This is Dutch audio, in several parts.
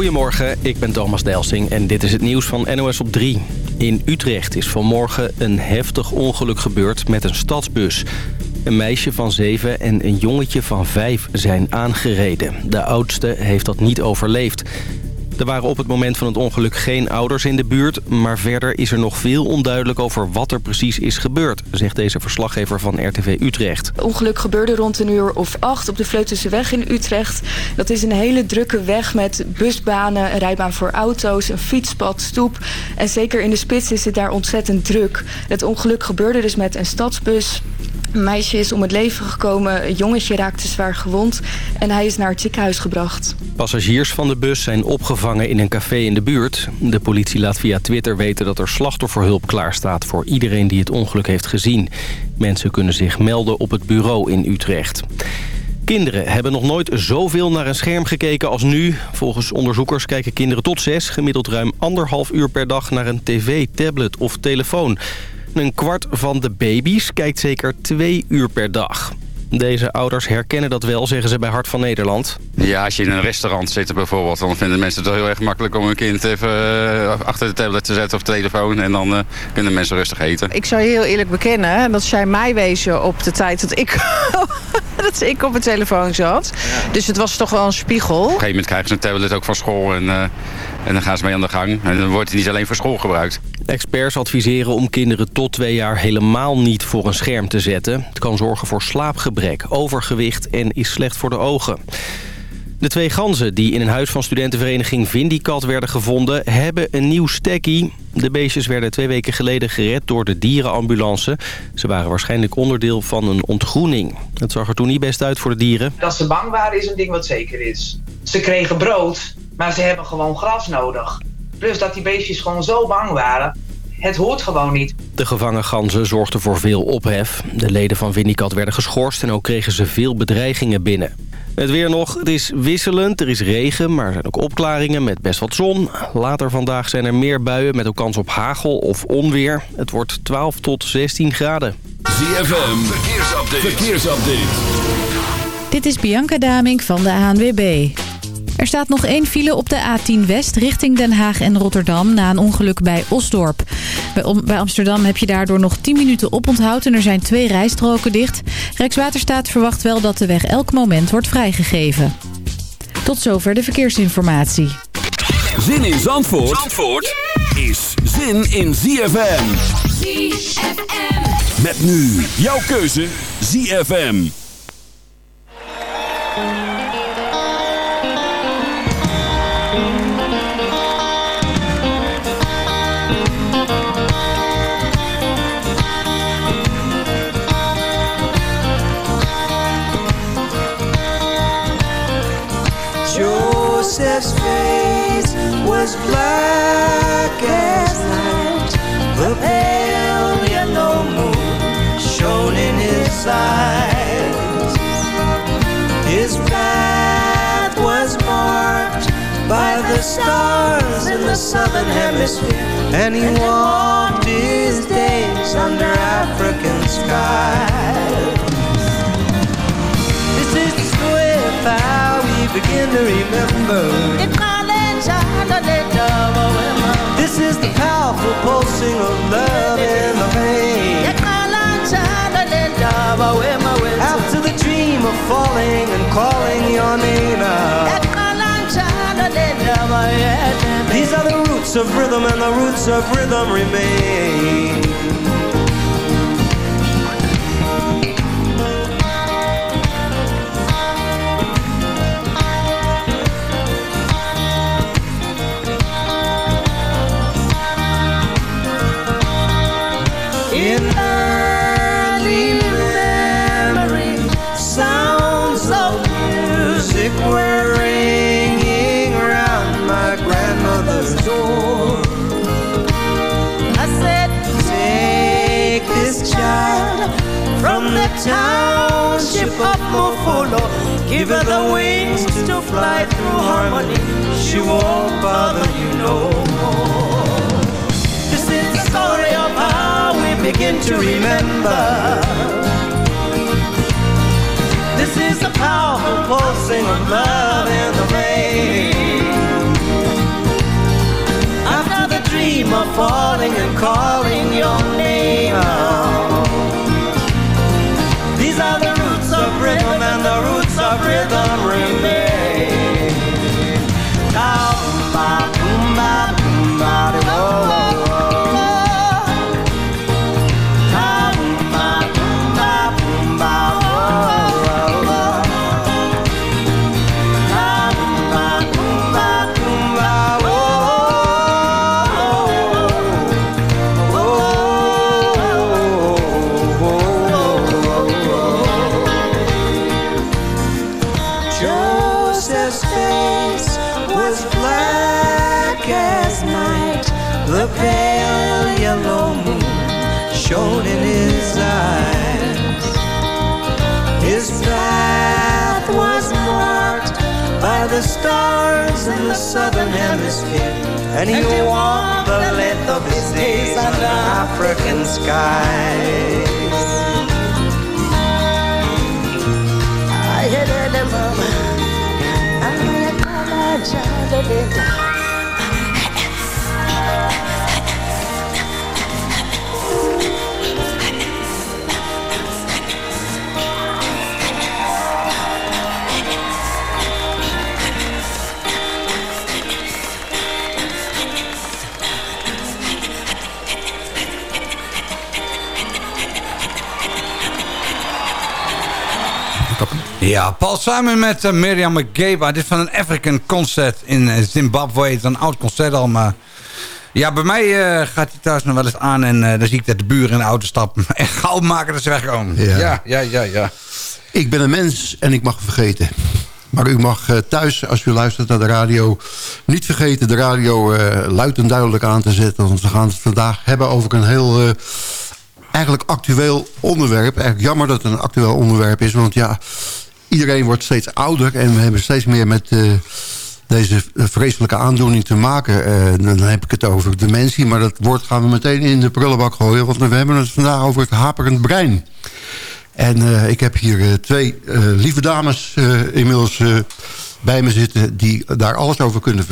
Goedemorgen, ik ben Thomas Delsing en dit is het nieuws van NOS op 3. In Utrecht is vanmorgen een heftig ongeluk gebeurd met een stadsbus. Een meisje van zeven en een jongetje van vijf zijn aangereden. De oudste heeft dat niet overleefd. Er waren op het moment van het ongeluk geen ouders in de buurt... maar verder is er nog veel onduidelijk over wat er precies is gebeurd... zegt deze verslaggever van RTV Utrecht. Het ongeluk gebeurde rond een uur of acht op de Vleutense in Utrecht. Dat is een hele drukke weg met busbanen, een rijbaan voor auto's... een fietspad, stoep. En zeker in de spits is het daar ontzettend druk. Het ongeluk gebeurde dus met een stadsbus... Een meisje is om het leven gekomen, een jongetje raakte zwaar gewond... en hij is naar het ziekenhuis gebracht. Passagiers van de bus zijn opgevangen in een café in de buurt. De politie laat via Twitter weten dat er slachtofferhulp klaarstaat... voor iedereen die het ongeluk heeft gezien. Mensen kunnen zich melden op het bureau in Utrecht. Kinderen hebben nog nooit zoveel naar een scherm gekeken als nu. Volgens onderzoekers kijken kinderen tot zes... gemiddeld ruim anderhalf uur per dag naar een tv, tablet of telefoon... Een kwart van de baby's kijkt zeker twee uur per dag. Deze ouders herkennen dat wel, zeggen ze bij Hart van Nederland. Ja, als je in een restaurant zit bijvoorbeeld... dan vinden mensen het heel erg makkelijk om hun kind even eh, achter de tablet te zetten of telefoon. En dan uh, kunnen mensen rustig eten. Ik zou je heel eerlijk bekennen dat zij mij wezen op de tijd dat ik, dat ik op mijn telefoon zat. Dus het was toch wel een spiegel. Op een gegeven moment krijgen ze een tablet ook van school en... Uh, en dan gaan ze mee aan de gang. En dan wordt het niet alleen voor school gebruikt. Experts adviseren om kinderen tot twee jaar helemaal niet voor een scherm te zetten. Het kan zorgen voor slaapgebrek, overgewicht en is slecht voor de ogen. De twee ganzen die in een huis van studentenvereniging Vindicat werden gevonden... hebben een nieuw stekkie. De beestjes werden twee weken geleden gered door de dierenambulance. Ze waren waarschijnlijk onderdeel van een ontgroening. Het zag er toen niet best uit voor de dieren. Dat ze bang waren is een ding wat zeker is. Ze kregen brood, maar ze hebben gewoon gras nodig. Plus dat die beestjes gewoon zo bang waren. Het hoort gewoon niet. De gevangen ganzen zorgden voor veel ophef. De leden van Winnicat werden geschorst en ook kregen ze veel bedreigingen binnen. Het weer nog, het is wisselend, er is regen, maar er zijn ook opklaringen met best wat zon. Later vandaag zijn er meer buien met ook kans op hagel of onweer. Het wordt 12 tot 16 graden. ZFM, verkeersupdate. verkeersupdate. Dit is Bianca Damink van de ANWB. Er staat nog één file op de A10 West richting Den Haag en Rotterdam na een ongeluk bij Osdorp. Bij Amsterdam heb je daardoor nog 10 minuten oponthoud en er zijn twee rijstroken dicht. Rijkswaterstaat verwacht wel dat de weg elk moment wordt vrijgegeven. Tot zover de verkeersinformatie. Zin in Zandvoort, Zandvoort is zin in ZFM. ZFM. Met nu jouw keuze ZFM. Was black as night. The pale yellow moon shone in his eyes. His path was marked by the stars in the southern hemisphere, and he walked his days under African skies. This is the story how we begin to remember. Falling and calling your name out. These are the roots of rhythm and the roots of rhythm remain. township of Mofolo. Give her the wings to fly through harmony. She won't bother you no more. This is the story of how we begin to remember. This is the powerful pulsing of love in the rain. After the dream of falling and calling your name out. rhythm remains. The pale yellow moon shone in his eyes. His path was marked by the stars in the southern hemisphere, and he walked the length of his days under African skies. I hit it, mama. I my child Ja, Paul Simon met uh, Miriam McGaba. Dit is van een African Concert in eh, Zimbabwe. Het is een oud concert al, maar... Ja, bij mij uh, gaat hij thuis nog wel eens aan en uh, dan zie ik dat de buren in de auto stappen. En gauw maken dat ze wegkomen. Ja. ja, ja, ja. ja. Ik ben een mens en ik mag vergeten. Maar u mag uh, thuis, als u luistert naar de radio... niet vergeten de radio luid en duidelijk aan te zetten. Want we gaan het vandaag hebben over een heel... eigenlijk actueel onderwerp. Eigenlijk jammer dat het een actueel onderwerp is. Want ja, iedereen wordt steeds ouder en we hebben steeds meer met uh, deze vreselijke aandoening te maken. Uh, dan heb ik het over dementie, maar dat woord gaan we meteen in de prullenbak gooien. Want we hebben het vandaag over het haperend brein. En ik heb hier twee lieve dames inmiddels bij me zitten... die daar alles over kunnen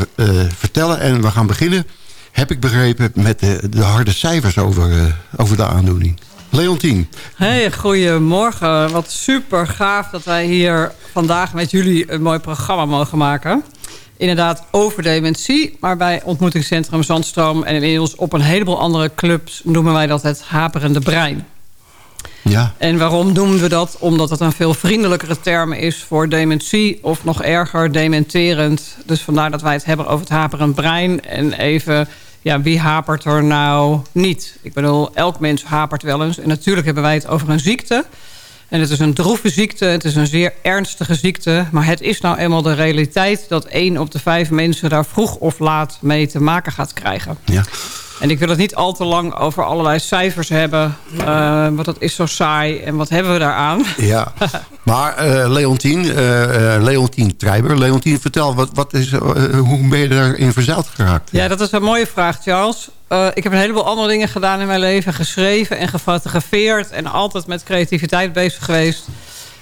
vertellen. En we gaan beginnen, heb ik begrepen, met de, de harde cijfers over, over de aandoening. Leontien. Hey, goedemorgen. Wat super gaaf dat wij hier vandaag met jullie een mooi programma mogen maken. Inderdaad over dementie, maar bij ontmoetingscentrum Zandstroom... en inmiddels op een heleboel andere clubs noemen wij dat het haperende brein. Ja. En waarom noemen we dat? Omdat het een veel vriendelijkere term is voor dementie... of nog erger, dementerend. Dus vandaar dat wij het hebben over het haperend brein... en even ja, wie hapert er nou niet? Ik bedoel, elk mens hapert wel eens. En natuurlijk hebben wij het over een ziekte. En het is een droeve ziekte, het is een zeer ernstige ziekte. Maar het is nou eenmaal de realiteit... dat één op de vijf mensen daar vroeg of laat mee te maken gaat krijgen. Ja. En ik wil het niet al te lang over allerlei cijfers hebben. Uh, want dat is zo saai. En wat hebben we daaraan? Ja, maar uh, Leontien, uh, Leontien Treiber. Leontien, vertel, wat, wat is, hoe ben je daarin verzeild geraakt? Ja, dat is een mooie vraag, Charles. ik heb een heleboel andere dingen gedaan in mijn leven. Geschreven en gefotografeerd. En altijd met creativiteit bezig geweest.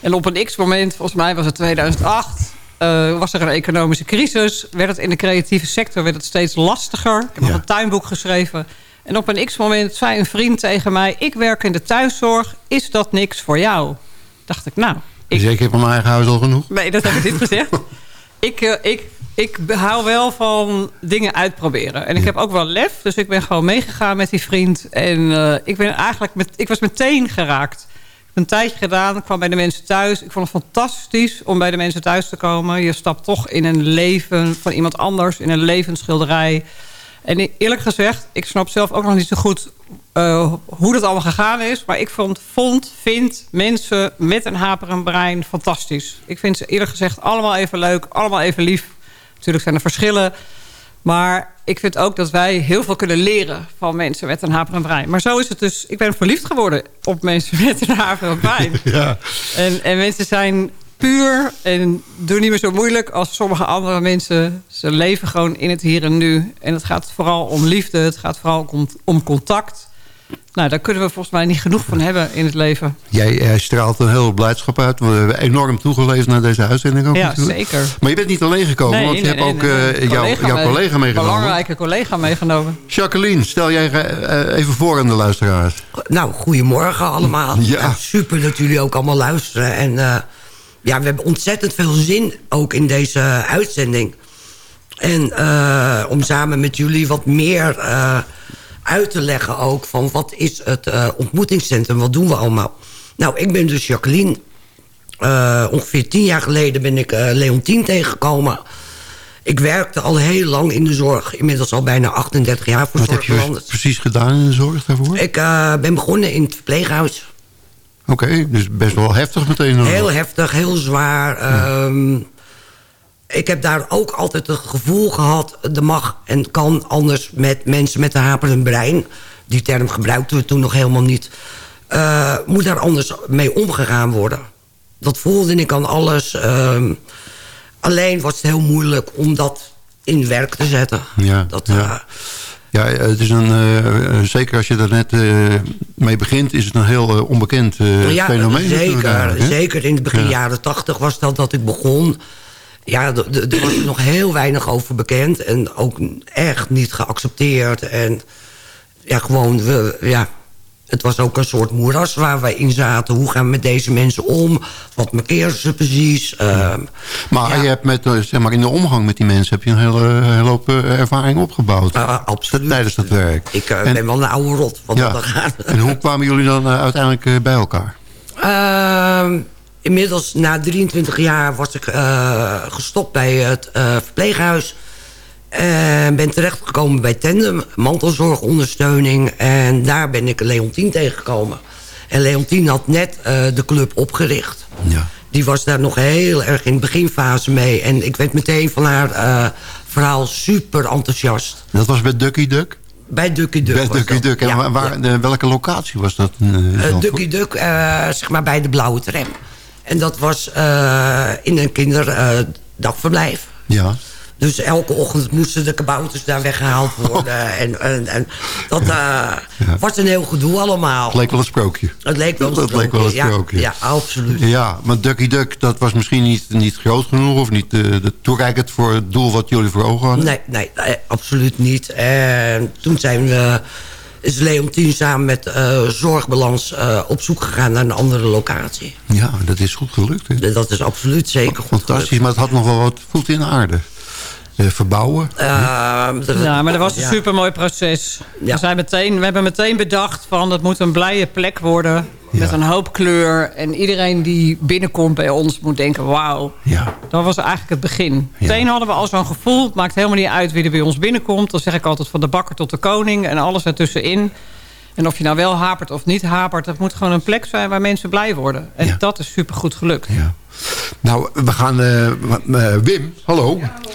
En op een x-moment, volgens mij was het 2008... Uh, was er een economische crisis. Werd het in de creatieve sector werd het steeds lastiger. Ik heb ja. nog een tuinboek geschreven. En op een x-moment zei een vriend tegen mij... ik werk in de thuiszorg, is dat niks voor jou? Dacht ik, nou... Ik, dus ik heb mijn eigen huis al genoeg? Nee, dat heb ik niet gezegd. ik, uh, ik, ik hou wel van dingen uitproberen. En ik heb ook wel lef. Dus ik ben gewoon meegegaan met die vriend. En uh, ik, ben eigenlijk met, ik was meteen geraakt een tijdje gedaan. Kwam bij de mensen thuis. Ik vond het fantastisch om bij de mensen thuis te komen. Je stapt toch in een leven van iemand anders. In een levensschilderij. En eerlijk gezegd, ik snap zelf ook nog niet zo goed uh, hoe dat allemaal gegaan is. Maar ik vond, vond, vind mensen met een haperend brein fantastisch. Ik vind ze eerlijk gezegd allemaal even leuk. Allemaal even lief. Natuurlijk zijn er verschillen. Maar ik vind ook dat wij heel veel kunnen leren van mensen met een haperend brein. Maar zo is het dus. Ik ben verliefd geworden op mensen met een haperend brein. Ja. En, en mensen zijn puur en doen niet meer zo moeilijk als sommige andere mensen. Ze leven gewoon in het hier en nu. En het gaat vooral om liefde. Het gaat vooral om, om contact. Nou, daar kunnen we volgens mij niet genoeg van hebben in het leven. Jij, jij straalt een heel blijdschap uit. We hebben enorm toegeleefd naar deze uitzending. Ook ja, natuurlijk. zeker. Maar je bent niet alleen gekomen, nee, want je nee, hebt nee, ook nee, uh, jouw, jouw collega meegenomen. Een belangrijke collega meegenomen. Jacqueline, stel jij uh, even voor aan de luisteraars. Nou, goedemorgen allemaal. Ja. Super dat jullie ook allemaal luisteren. En uh, ja, we hebben ontzettend veel zin ook in deze uitzending. En om samen met jullie wat meer uit te leggen ook... van wat is het uh, ontmoetingscentrum, wat doen we allemaal. Nou, ik ben dus Jacqueline. Uh, ongeveer tien jaar geleden ben ik uh, Leontien tegengekomen. Ik werkte al heel lang in de zorg. Inmiddels al bijna 38 jaar voor Wat heb je precies gedaan in de zorg daarvoor? Ik ben begonnen in het verpleeghuis. Oké, okay, dus best wel heftig meteen. Heel heftig, heel zwaar. Ja. Um, ik heb daar ook altijd het gevoel gehad... er mag en kan anders met mensen met een haperend brein... die term gebruikten we toen nog helemaal niet... Uh, moet daar anders mee omgegaan worden. Dat voelde ik aan alles. Uh, alleen was het heel moeilijk om dat in werk te zetten. Ja, dat, ja. Uh, ja, het is een, zeker als je er net mee begint, is het een heel onbekend ja, fenomeen. Zeker, zeker in het begin ja. jaren tachtig was dat dat ik begon. Ja, er was nog heel weinig over bekend en ook echt niet geaccepteerd. En ja, gewoon, we, ja, het was ook een soort moeras waar wij in zaten. Hoe gaan we met deze mensen om? Wat markeren ze precies? Uh, maar ja. je hebt met, zeg maar, in de omgang met die mensen... heb je een hele, hele hoop uh, ervaring opgebouwd. Uh, absoluut. Tijdens dat werk. Ik en, ben wel een oude rot. Wat ja. dat gaat. En hoe kwamen jullie dan uiteindelijk bij elkaar? Ehm, inmiddels, na 23 jaar, was ik gestopt bij het verpleeghuis... En ben terechtgekomen bij Tandem, mantelzorgondersteuning. En daar ben ik Leontien tegengekomen. En Leontien had net uh, de club opgericht. Ja. Die was daar nog heel erg in de beginfase mee. En ik werd meteen van haar uh, verhaal super enthousiast. Dat was bij Ducky Duck? Bij Ducky Duck. Bij Ducky Duck. En ja, waar, ja. welke locatie was dat? Uh, Ducky Duck, zeg maar bij de blauwe tram. En dat was in een kinderdagverblijf. Ja. Dus elke ochtend moesten de kabouters daar weggehaald worden. En, en, en dat uh, ja. was een heel gedoe allemaal. Het leek wel een sprookje. Het leek wel een sprookje, leek wel een sprookje. Ja, ja, absoluut. Ja, maar Ducky Duck, dat was misschien niet, niet groot genoeg... of niet uh, toereikend voor het doel wat jullie voor ogen hadden? Nee, nee, nee absoluut niet. En toen zijn we... Is Leontien samen met uh, Zorgbalans uh, op zoek gegaan naar een andere locatie. Ja, dat is goed gelukt. Hè? Dat is absoluut zeker goed Fantastisch, gelukt. maar het had nog wel wat voet in de aarde. Uh, verbouwen. Uh, ja, maar dat was een ja. supermooi proces. Ja. We, zijn meteen, we hebben meteen bedacht van het moet een blije plek worden. Met een hoop kleur. En iedereen die binnenkomt bij ons moet denken, wauw. Ja. Dat was eigenlijk het begin. Meteen hadden we al zo'n gevoel. Het maakt helemaal niet uit wie er bij ons binnenkomt. Dan zeg ik altijd van de bakker tot de koning. En alles ertussenin. En of je nou wel hapert of niet hapert... het moet gewoon een plek zijn waar mensen blij worden. En dat is supergoed gelukt. Ja. Nou, we gaan... Uh, uh, Wim, hallo. Ja, hallo.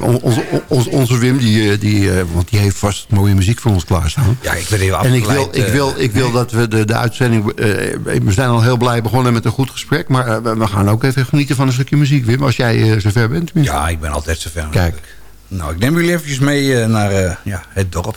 Onze, onze, onze Wim, die, die, uh, want die heeft vast mooie muziek voor ons klaarstaan. Ja, ik ben even En ik wil, ik wil, ik wil dat we de, de uitzending... we zijn al heel blij begonnen met een goed gesprek... maar we gaan ook even genieten van een stukje muziek, Wim. Als jij zover bent. Tenminste. Ja, ik ben altijd zover. Kijk. Nou, ik neem jullie eventjes mee naar ja, het dorp.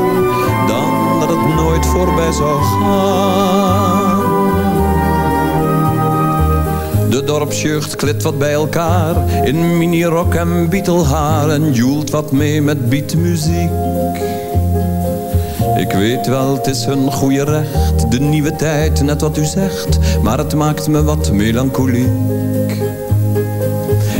voorbij zou gaan. De dorpsjeugd klit wat bij elkaar in minirok en bietelhaar en joelt wat mee met beatmuziek. Ik weet wel, het is hun goede recht, de nieuwe tijd, net wat u zegt, maar het maakt me wat melancholiek.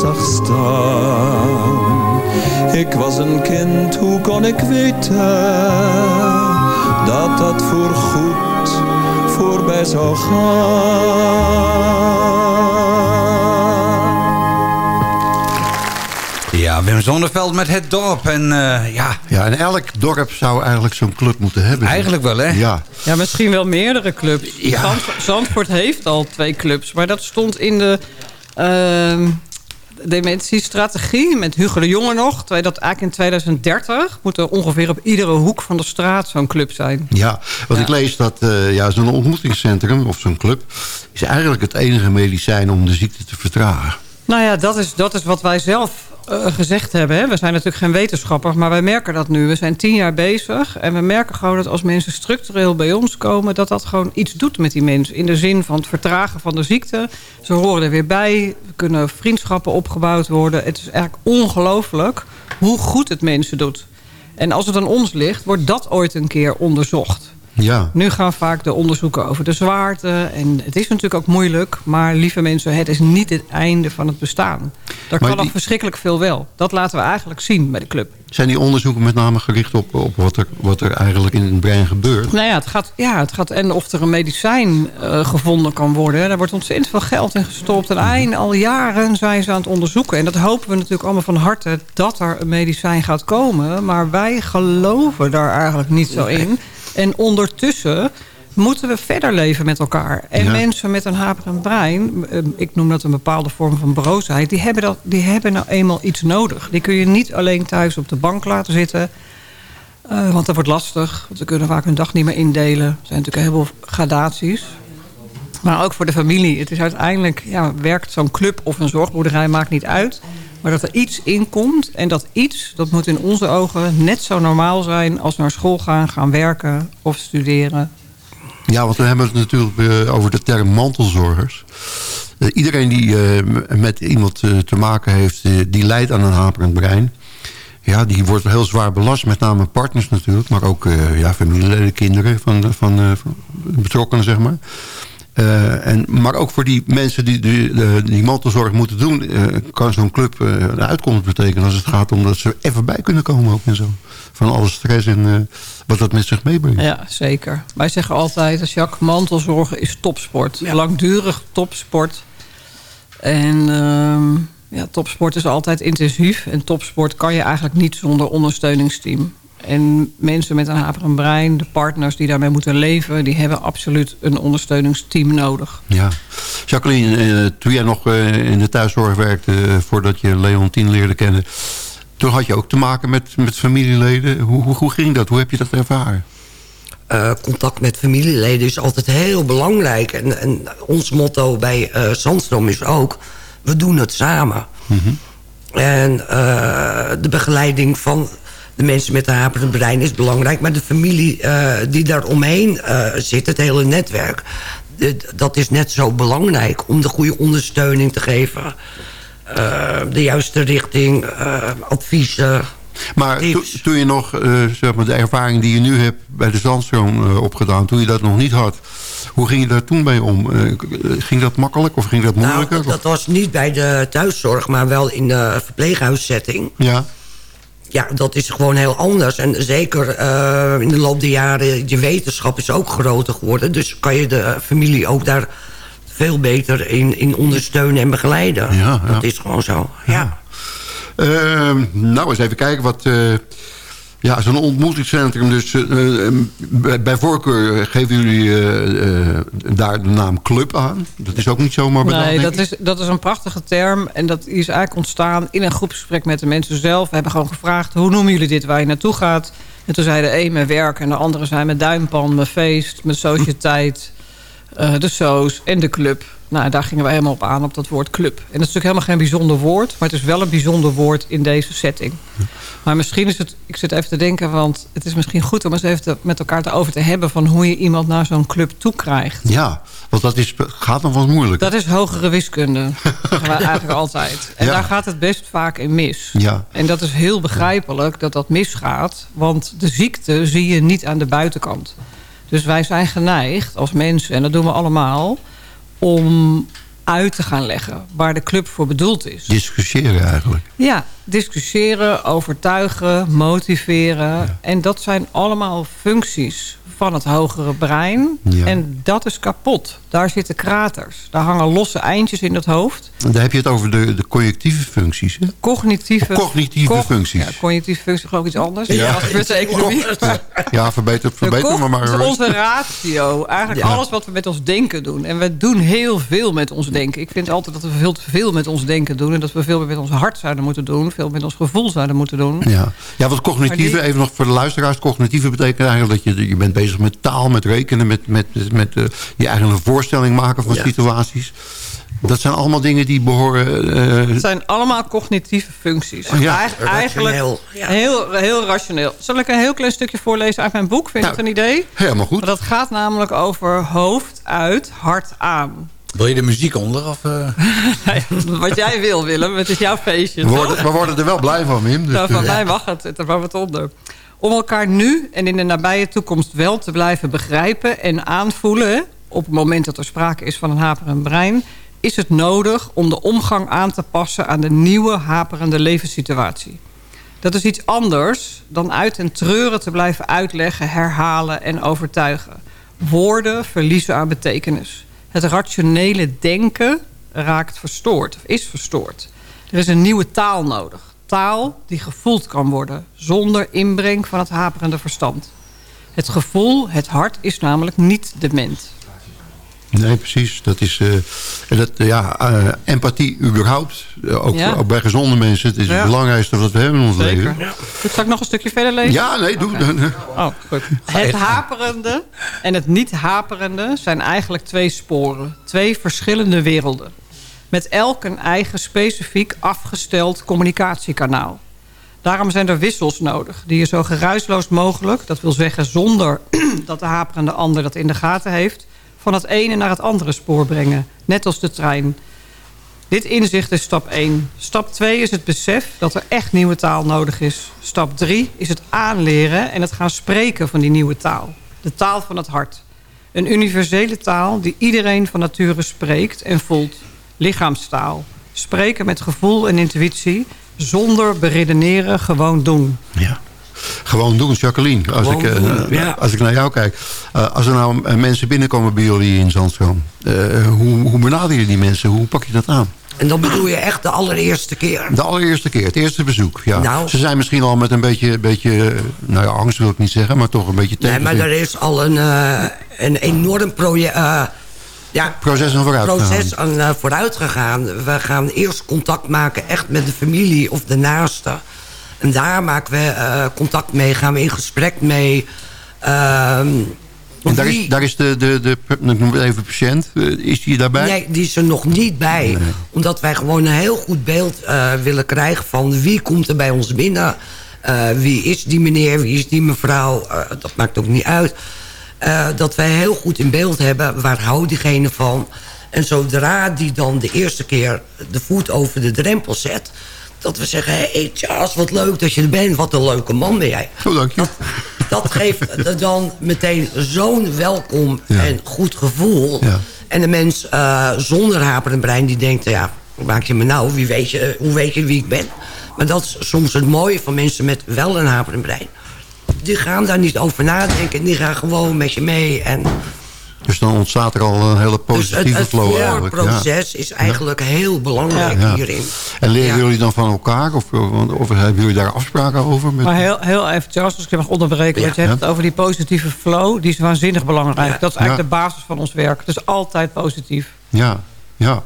zag staan. Ik was een kind, hoe kon ik weten dat dat voor goed voorbij zou gaan? Ja, Wim Zonneveld met het dorp. En eh, ja... Ja, en elk dorp zou eigenlijk zo'n club moeten hebben. Eigenlijk wel, hè? Ja. Ja, misschien wel meerdere clubs. Zand, Zandvoort heeft al twee clubs. Maar dat stond in de ehm, dementiestrategie met Hugo de Jonge nog. Terwijl Dat eigenlijk in 2030 moet er ongeveer op iedere hoek van de straat zo'n club zijn. Ja, want ik lees dat eh, ja, zo'n ontmoetingscentrum of zo'n club... is eigenlijk het enige medicijn om de ziekte te vertragen. Nou ja, dat is, dat is wat wij zelf eh, gezegd hebben. Hè. We zijn natuurlijk geen wetenschappers, maar wij merken dat nu. We zijn tien jaar bezig en we merken gewoon dat als mensen structureel bij ons komen... dat dat gewoon iets doet met die mensen. In de zin van het vertragen van de ziekte. Ze horen er weer bij. Kunnen vriendschappen opgebouwd worden. Het is eigenlijk ongelooflijk hoe goed het mensen doet. En als het aan ons ligt, wordt dat ooit een keer onderzocht. Ja. Nu gaan vaak de onderzoeken over de zwaarte. En het is natuurlijk ook moeilijk. Maar lieve mensen, het is niet het einde van het bestaan. Daar Maar kan nog die- verschrikkelijk veel wel. Dat laten we eigenlijk zien bij de club. Zijn die onderzoeken met name gericht op, op wat, er, wat er eigenlijk in het brein gebeurt? Nou ja, het gaat, ja, het gaat en of er een medicijn eh, gevonden kan worden. Daar wordt ontzettend veel geld in gestopt. En eind al jaren zijn ze aan het onderzoeken. En dat hopen we natuurlijk allemaal van harte dat er een medicijn gaat komen. Maar wij geloven daar eigenlijk niet zo in. En ondertussen moeten we verder leven met elkaar. En Ja. mensen met een haperend brein, eh, ik noem dat een bepaalde vorm van broosheid... Die hebben, dat, die hebben nou eenmaal iets nodig. Die kun je niet alleen thuis op de bank laten zitten... Eh, want dat wordt lastig. Want ze kunnen vaak hun dag niet meer indelen. Er zijn natuurlijk heel veel gradaties. Maar ook voor de familie. Het is uiteindelijk, ja, werkt zo'n club of een zorgboerderij, maakt niet uit. Maar dat er iets in komt. En dat iets, dat moet in onze ogen net zo normaal zijn... als naar school gaan, gaan werken of studeren. Ja, want we hebben het natuurlijk eh, over de term mantelzorgers. Eh, iedereen die eh, met iemand te maken heeft, die lijdt aan een haperend brein. Ja, die wordt heel zwaar belast, met name partners natuurlijk. Maar ook ja, familieleden, kinderen van, van, van betrokkenen, zeg maar. Eh, en, maar ook voor die mensen die die, die, die mantelzorg moeten doen... eh, kan zo'n club eh, een uitkomst betekenen als het gaat om dat ze even bij kunnen komen ook en zo. Van alle stress en eh, wat dat met zich meebrengt. Ja, zeker. Wij zeggen altijd, Jacques, mantelzorgen is topsport. Langdurig topsport. En ehm, ja, topsport is altijd intensief. En topsport kan je eigenlijk niet zonder ondersteuningsteam. En mensen met een haperend brein, de partners die daarmee moeten leven... die hebben absoluut een ondersteuningsteam nodig. Ja. Jacqueline, eh, toen jij nog eh, in de thuiszorg werkte... eh, voordat je Leontien leerde kennen... toen had je ook te maken met, met familieleden. Hoe, hoe, hoe ging dat? Hoe heb je dat ervaren? Eh, contact met familieleden is altijd heel belangrijk. En, en ons motto bij eh Zandstroom is ook... we doen het samen. En eh, de begeleiding van de mensen met een haperend brein is belangrijk. Maar de familie eh, die daar omheen eh, zit, het hele netwerk... de- dat is net zo belangrijk om de goede ondersteuning te geven. Eh, de juiste richting, adviezen... Maar to- toen je nog zeg maar de ervaring die je nu hebt bij de Zandstroom opgedaan... toen je dat nog niet had, hoe ging je daar toen mee om? Ging dat makkelijk of ging dat moeilijker? Nou, dat was niet bij de thuiszorg, maar wel in de verpleeghuissetting. Ja. Ja, dat is gewoon heel anders. En zeker eh, in de loop der jaren, je wetenschap is ook groter geworden. Dus kan je de familie ook daar veel beter in, in ondersteunen en begeleiden. Ja, ja. Dat is gewoon zo, ja. Ehm, nou, eens even kijken wat... eh, Ja, zo'n ontmoetingscentrum. Dus eh, eh, bij, bij voorkeur geven jullie eh, daar de naam club aan. Dat is ook niet zomaar bedacht. Nee, dat is, dat is een prachtige term. En dat is eigenlijk ontstaan in een groepsgesprek met de mensen zelf. We hebben gewoon gevraagd, hoe noemen jullie dit waar je naartoe gaat? En toen zei de een mijn werk en de andere zei mijn duimpan, mijn feest, mijn sociëteit, de soos en de club. Nou, daar gingen wij helemaal op aan, op dat woord club. En dat is natuurlijk helemaal geen bijzonder woord... maar het is wel een bijzonder woord in deze setting. Maar misschien is het... Ik zit even te denken, want het is misschien goed... om eens even te- met elkaar te over te hebben... van hoe je iemand naar zo'n club toe krijgt. Ja, want dat is, gaat nog wat moeilijk. Dat is hogere wiskunde, wij eigenlijk altijd. En Ja. daar gaat het best vaak in mis. Ja. En dat is heel begrijpelijk dat dat misgaat. Want de ziekte zie je niet aan de buitenkant. Dus wij zijn geneigd als mensen, en dat doen we allemaal... om uit te gaan leggen waar de club voor bedoeld is. Discussiëren eigenlijk. Ja, discussiëren, overtuigen, motiveren. En dat zijn allemaal functies van het hogere brein. Ja. En dat is kapot. Daar zitten kraters. Daar hangen losse eindjes in het hoofd. En daar heb je het over de, de cognitieve functies. Hè? Cognitieve, Of cognitieve cog- functies. Ja, cognitieve functies geloof ik iets anders. Ja. Economie. Ja, verbeter, verbeter me maar. is onze ratio. Eigenlijk Ja. alles wat we met ons denken doen. En we doen heel veel met ons denken. Ik vind altijd dat we veel te veel met ons denken doen. En dat we veel meer met ons hart zouden moeten doen. Veel met ons gevoel zouden moeten doen. Ja, ja want cognitieve, Maar die- even nog voor de luisteraars. Cognitieve betekent eigenlijk dat je, je bent bezig met taal, met rekenen. Met, met, met eh, je eigen een voorstelling maken van situaties. Dat zijn allemaal dingen die behoren... eh, Het zijn allemaal cognitieve functies. Ja, Eigen- eigenlijk rationeel, ja. heel, heel rationeel. Zal ik een heel klein stukje voorlezen uit mijn boek? Vind je Nou, het een idee? helemaal goed. Dat gaat namelijk over hoofd uit, hart aan. Wil je de muziek onder? Of, eh? Wat jij wil, Willem. Het is jouw feestje. we, worden, we worden er wel blij van, Wim. Dus, Nou, van mij mag het. Het er maar wat onder. Om elkaar nu en in de nabije toekomst wel te blijven begrijpen en aanvoelen... op het moment dat er sprake is van een haperend brein... is het nodig om de omgang aan te passen aan de nieuwe haperende levenssituatie. Dat is iets anders dan uit en treuren te blijven uitleggen, herhalen en overtuigen. Woorden verliezen aan betekenis. Het rationele denken raakt verstoord, of is verstoord. Er is een nieuwe taal nodig. Taal die gevoeld kan worden, zonder inbreng van het haperende verstand. Het gevoel, het hart, is namelijk niet dement. Nee, precies. Dat is eh, en dat, eh, ja, eh, empathie überhaupt. ook, Ja. ook bij gezonde mensen. Het is Ja. het belangrijkste wat we hebben in ons Zeker. leven. Moet ik nog een stukje verder lezen? Ja, nee, doe. Oh, goed. Het haperende en het niet haperende zijn eigenlijk twee sporen. Twee verschillende werelden. Met elk een eigen specifiek afgesteld communicatiekanaal. Daarom zijn er wissels nodig die je zo geruisloos mogelijk... dat wil zeggen zonder dat de haperende ander dat in de gaten heeft... van het ene naar het andere spoor brengen. Net als de trein. Dit inzicht is stap 1. Stap 2 is het besef dat er echt nieuwe taal nodig is. Stap 3 is het aanleren en het gaan spreken van die nieuwe taal. De taal van het hart. Een universele taal die iedereen van nature spreekt en voelt. Lichaamstaal. Spreken met gevoel en intuïtie. Zonder beredeneren, gewoon doen. Ja. Gewoon doen, Jacqueline. Als, Gewoon ik, eh, doen, ja. als ik naar jou kijk. Eh, als er nou eh, mensen binnenkomen bij jullie in Zandstroom. hoe, hoe benader je die mensen? Hoe pak je dat aan? En dan bedoel je echt de allereerste keer. De allereerste keer, het eerste bezoek. Ja. Nou. Ze zijn misschien al met een beetje, beetje, nou ja, angst wil ik niet zeggen, maar toch een beetje Nee, tegen. maar er is al een, een enorm project... ja, proces aan vooruit proces gegaan. aan vooruit gegaan. We gaan eerst contact maken echt met de familie of de naasten. En daar maken we eh, contact mee, gaan we in gesprek mee. Ehm, En daar is, daar is de, de, de, ik noem het even patiënt, eh, is die daarbij? Nee, die is er nog niet bij. Omdat wij gewoon een heel goed beeld eh, willen krijgen... van wie komt er bij ons binnen. Wie is die meneer, wie is die mevrouw. Dat maakt ook niet uit. Dat wij heel goed in beeld hebben... waar houdt diegene van. En zodra die dan de eerste keer de voet over de drempel zet... dat we zeggen, hé hey Charles, wat leuk dat je er bent. Wat een leuke man ben jij. Oh, dank je. Dat geeft dan meteen zo'n welkom en goed gevoel. Ja. En de mens eh, zonder haperend brein die denkt... ja, hoe maak je me nou? Wie weet je, hoe weet je wie ik ben? Maar dat is soms het mooie van mensen met wel een haperend brein. Die gaan daar niet over nadenken. Die gaan gewoon met je mee. En Dus dan ontstaat er al een hele Dus positieve het, het flow eigenlijk. Ja. voorproces is eigenlijk heel belangrijk Ja. hierin. En leren Ja. jullie dan van elkaar? Of, of, hebben jullie daar afspraken over? Met... Maar heel, heel even, Charles, als ik je mag onderbreken. Want je Ja. hebt het over die positieve flow. Die is waanzinnig belangrijk. Ja. Dat is eigenlijk Ja. de basis van ons werk. Dus altijd positief. Ja, ja.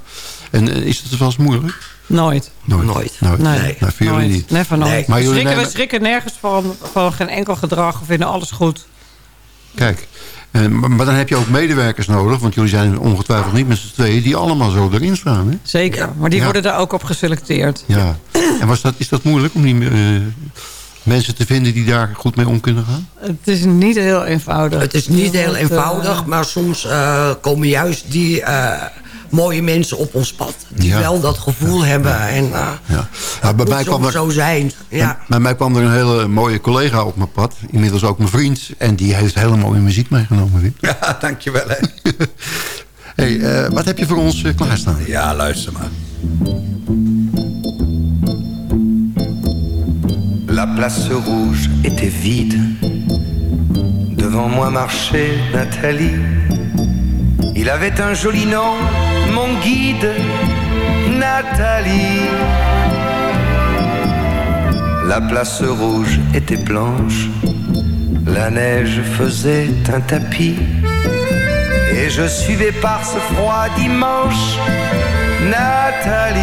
En eh, is het wel eens moeilijk? Nooit. Nooit. Nooit. Nooit. Nee. Nou, voor jullie niet. Never nooit. Nee. Maar we, jullie schrikken, nemen- we schrikken nergens van, van geen enkel gedrag. We vinden alles goed. Kijk, maar, maar dan heb je ook medewerkers nodig. Want jullie zijn ongetwijfeld niet met z'n tweeën die allemaal zo erin staan. Hè? Zeker. Maar die Ja. worden daar ook op geselecteerd. Ja. En was dat, is dat moeilijk om die eh, mensen te vinden die daar goed mee om kunnen gaan? Het is niet heel eenvoudig. Het is niet heel Want, eh, eenvoudig, maar soms eh, komen juist die eh, mooie mensen op ons pad. Die Ja. wel dat gevoel hebben. En uh, Ja. Ja, bij, mij kwam er, zo zijn. Ja. bij mij kwam er een hele mooie collega op mijn pad. Inmiddels ook mijn vriend. En die heeft hele mooie muziek meegenomen. Wim. Ja, dankjewel. Hè. hey, eh, wat heb je voor ons eh, klaarstaan? Ja, luister maar. La place rouge était vide. Devant moi marchait Nathalie. Il avait un joli nom, mon guide, Nathalie. La place rouge était blanche. La neige faisait un tapis. Et je suivais par ce froid dimanche Nathalie.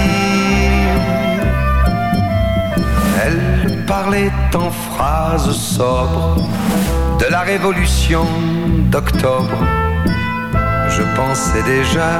Elle parlait en phrases sobres de la révolution d'octobre. Je pensais déjà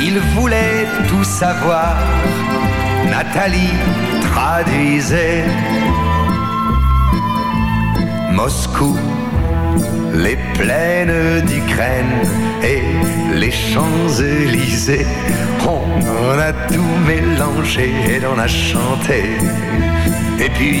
il voulait tout savoir. Nathalie traduisait Moscou, les plaines d'Ukraine et les Champs-Élysées. On a tout mélangé et on a chanté. Et puis,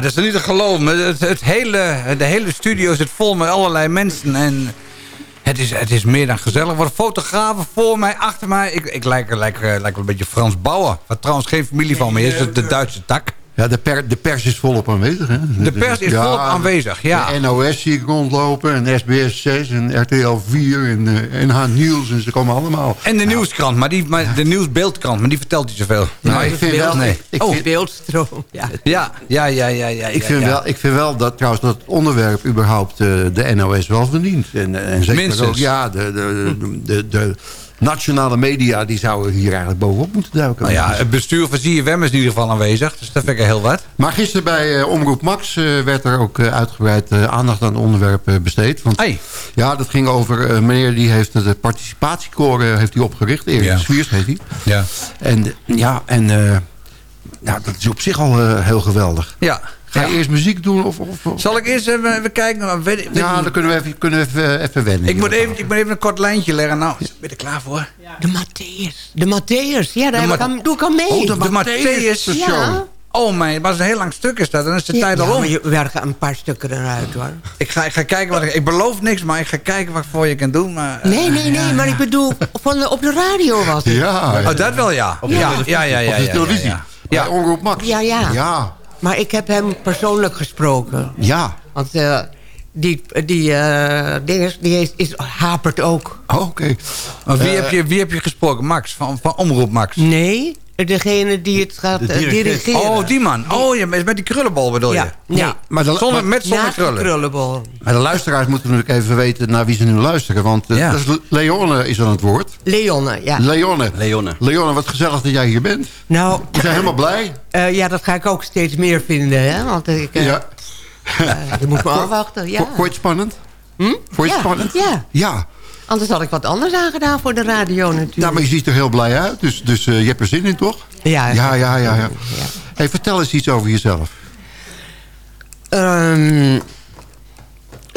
Ja, dat is niet te geloven. Het, het hele, de hele studio zit vol met allerlei mensen. En het is, het is meer dan gezellig. Er worden fotografen voor mij, achter mij. Ik, ik lijk, lijk, lijk wel een beetje Frans Bauer. Wat trouwens geen familie van me is. De, de Duitse tak. Ja, de, per, de pers is volop aanwezig. Hè? De pers is volop aanwezig, ja. De NOS zie ik rondlopen, en SBS 6, en RTL 4, en uh, NH Nieuws, en ze komen allemaal. En de nieuwskrant, maar, die, maar de nieuwsbeeldkrant, maar die vertelt niet zoveel. Nou, nou ik vind wel... Nee. Ik oh, beeldstroom, ja. Ja, ja, ja, ja. ja, ik, vind Wel, ik vind wel dat trouwens dat onderwerp überhaupt uh, de NOS wel verdient. En, en zeker Minstens. ook, ja, de, de, de, de, de nationale media die zouden hier eigenlijk bovenop moeten duiken. Nou ja, het bestuur van ZFM is in ieder geval aanwezig. Dus dat vind ik heel wat. Maar gisteren bij uh, Omroep Max uh, werd er ook uh, uitgebreid aandacht aan het onderwerp besteed. Want, hey. Ja, dat ging over een meneer die heeft de participatiecore heeft hij opgericht. Erik ja. Swiers heet hij. Ja. En, ja, en nou, dat is op zich al heel geweldig. Ja. Ga je Ja. eerst muziek doen? Of, of, of- Zal ik eerst even, even kijken? Nou, weet, weet- Ja, dan kunnen we even, kunnen we even, even wennen. ik, moet even, ik moet even een kort lijntje leggen. Nou, ben je er klaar voor? De Matthäus. De Matthäus, ja, daar De aan- doe ik aan mee. Oh, de Matthäus. Ja. Oh mijn, is een heel lang stuk is dat. Dan is de Ja, tijd al om. je werkt een paar stukken eruit, hoor. Ik ga, ik ga kijken wat ik... Ik beloof niks, maar ik ga kijken wat ik voor je kan doen. Maar, eh, Nee, nee, nee, maar ik bedoel, van de, op de radio was het. Ja, ja. Oh, dat wel, ja. Op Ja, de- ja, ja, ja. op de ja, televisie. ja, Ja, Omroep Max. Ja, ja. Ja, Maar ik heb hem persoonlijk gesproken. ja. Want eh, die, die, eh dinges, die is, is, hapert ook. Oh, Oké. Maar wie, Eh, heb je, wie heb je gesproken? Max, van, van Omroep Max? Nee, degene die het gaat De eh, dirigeren. Oh, die man. Oh, ja, met die krullenbol bedoel je? Ja, nee. Maar de, Zonder, met zonder krullen. krullenbol. maar de luisteraars moeten natuurlijk even weten naar wie ze nu luisteren. Want eh, Ja. dat is Leone is aan het woord. Leonne, ja. Leone. Leone. Leone, wat gezellig dat jij hier bent. Nou, We zijn helemaal blij. eh, ja, dat ga ik ook steeds meer vinden, hè. Want ik, eh, Ja. eh, je moet me afwachten, ja. Vond vond je het spannend? Hm? Vond je het ja, spannend? Ja, Ja. Anders had ik wat anders aangedaan voor de radio natuurlijk. Nou, maar je ziet er heel blij uit. Dus, dus eh, je hebt er zin in, toch? Ja, Ja, ja, ja. ja. Hey, vertel eens iets over jezelf. Ehm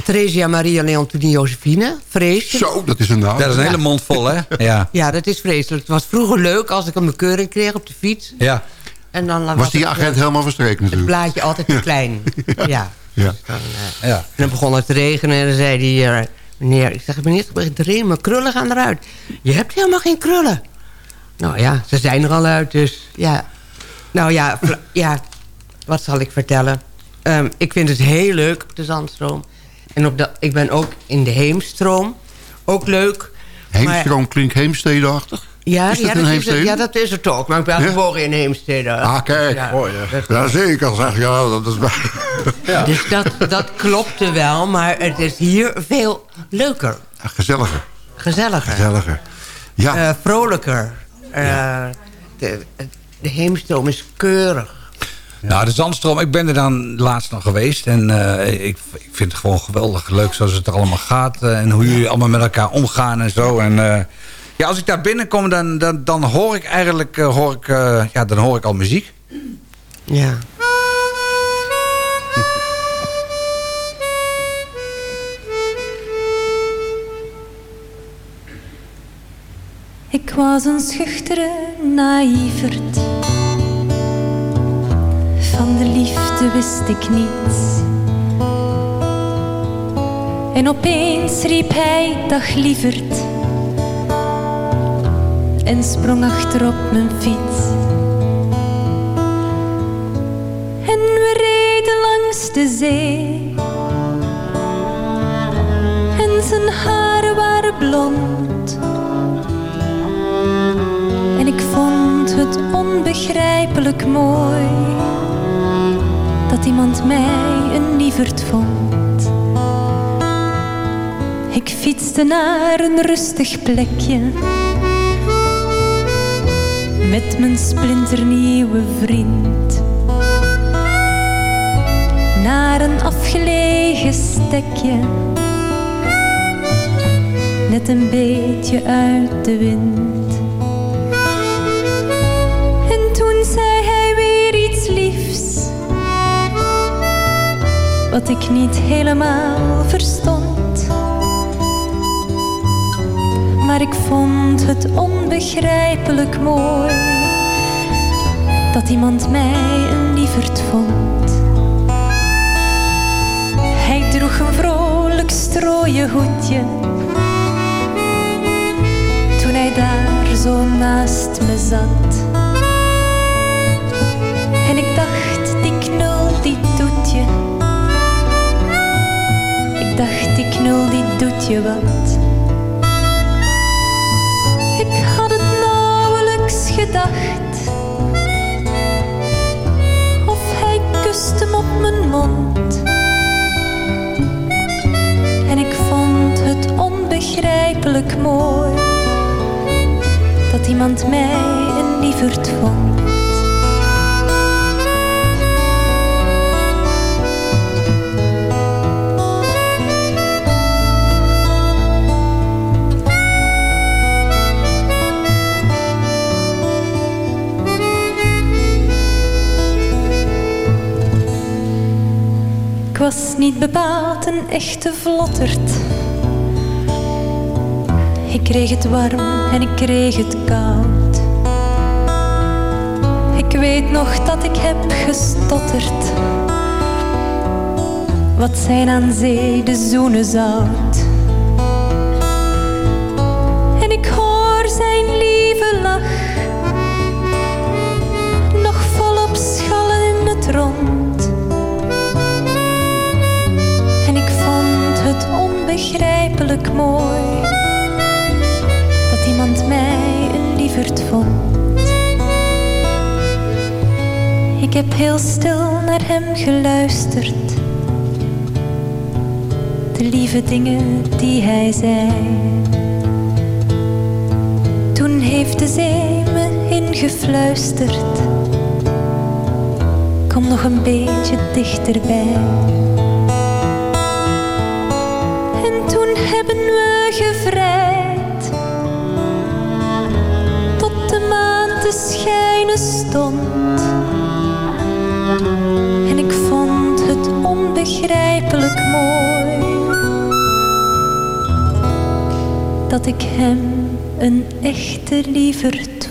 Theresia Maria Leontine Josephine, vreselijk. Zo, dat is een naam. Dat is een hele mond vol, hè? Ja. Ja, dat is vreselijk. Het was vroeger leuk als ik een bekeuring kreeg op de fiets. Ja. En dan was, Was die het, agent eh, helemaal verstreken het natuurlijk. blaadje altijd te klein. ja. Ja. Dan, eh, ja. En dan begon het te regenen en dan zei hij... meneer, ik zeg, meneer, te regenen, mijn krullen gaan eruit. Je hebt helemaal geen krullen. Nou ja, ze zijn er al uit, dus ja. Nou ja, ja wat zal ik vertellen? Ehm, ik vind het heel leuk op de Zandstroom. En op de, ik ben ook in de Heemstroom. Ook leuk. Maar- Heemstroom klinkt heemstedenachtig. Ja, Is dat ja, is het, ja, dat is het ook. Maar ik ben Ja? geboren in Heemstede. Ah, kijk. Ja, ja. ja, zeker. Zeg, ja, dat is bij. Dus dat, dat klopte wel, maar het is hier veel leuker. Gezelliger. Gezelliger. Gezelliger. Ja. eh, vrolijker. Eh, de, de heemstroom is keurig. Nou, de Zandstroom, ik ben er dan laatst nog geweest. En eh, ik, ik vind het gewoon geweldig leuk zoals het er allemaal gaat. en hoe jullie allemaal met elkaar omgaan en zo. En eh, ja, als ik daar binnenkom, dan, dan, dan hoor ik eigenlijk eh, hoor ik, eh, ja, dan hoor ik al muziek. Ja. Ik was een schuchtere naïverd. Van de liefde wist ik niets. En opeens riep hij dag lieverd. En sprong achter op mijn fiets. En we reden langs de zee. En zijn haren waren blond. En ik vond het onbegrijpelijk mooi dat iemand mij een lieverd vond. Ik fietste naar een rustig plekje met mijn splinternieuwe vriend. Naar een afgelegen stekje, net een beetje uit de wind. En toen zei hij weer iets liefs, wat ik niet helemaal verstond. Maar ik vond het onbegrijpelijk mooi dat iemand mij een lieverd vond. een vrolijk strooien hoedje. Toen hij daar zo naast me zat. En ik dacht, die knul die doet je. Ik dacht, die knul die doet je wat. Gedacht. Of hij kust hem op mijn mond. En ik vond het onbegrijpelijk mooi dat iemand mij een lieverd vond. Was niet bepaald een echte vlotterd. Ik kreeg het warm en ik kreeg het koud. Ik weet nog dat ik heb gestotterd. Wat zijn aan zee de zoenen zout. Mooi dat iemand mij een lieverd vond. Ik heb heel stil naar hem geluisterd. De lieve dingen die hij zei. Toen heeft de zee me ingefluisterd. Kom nog een beetje dichterbij. Echte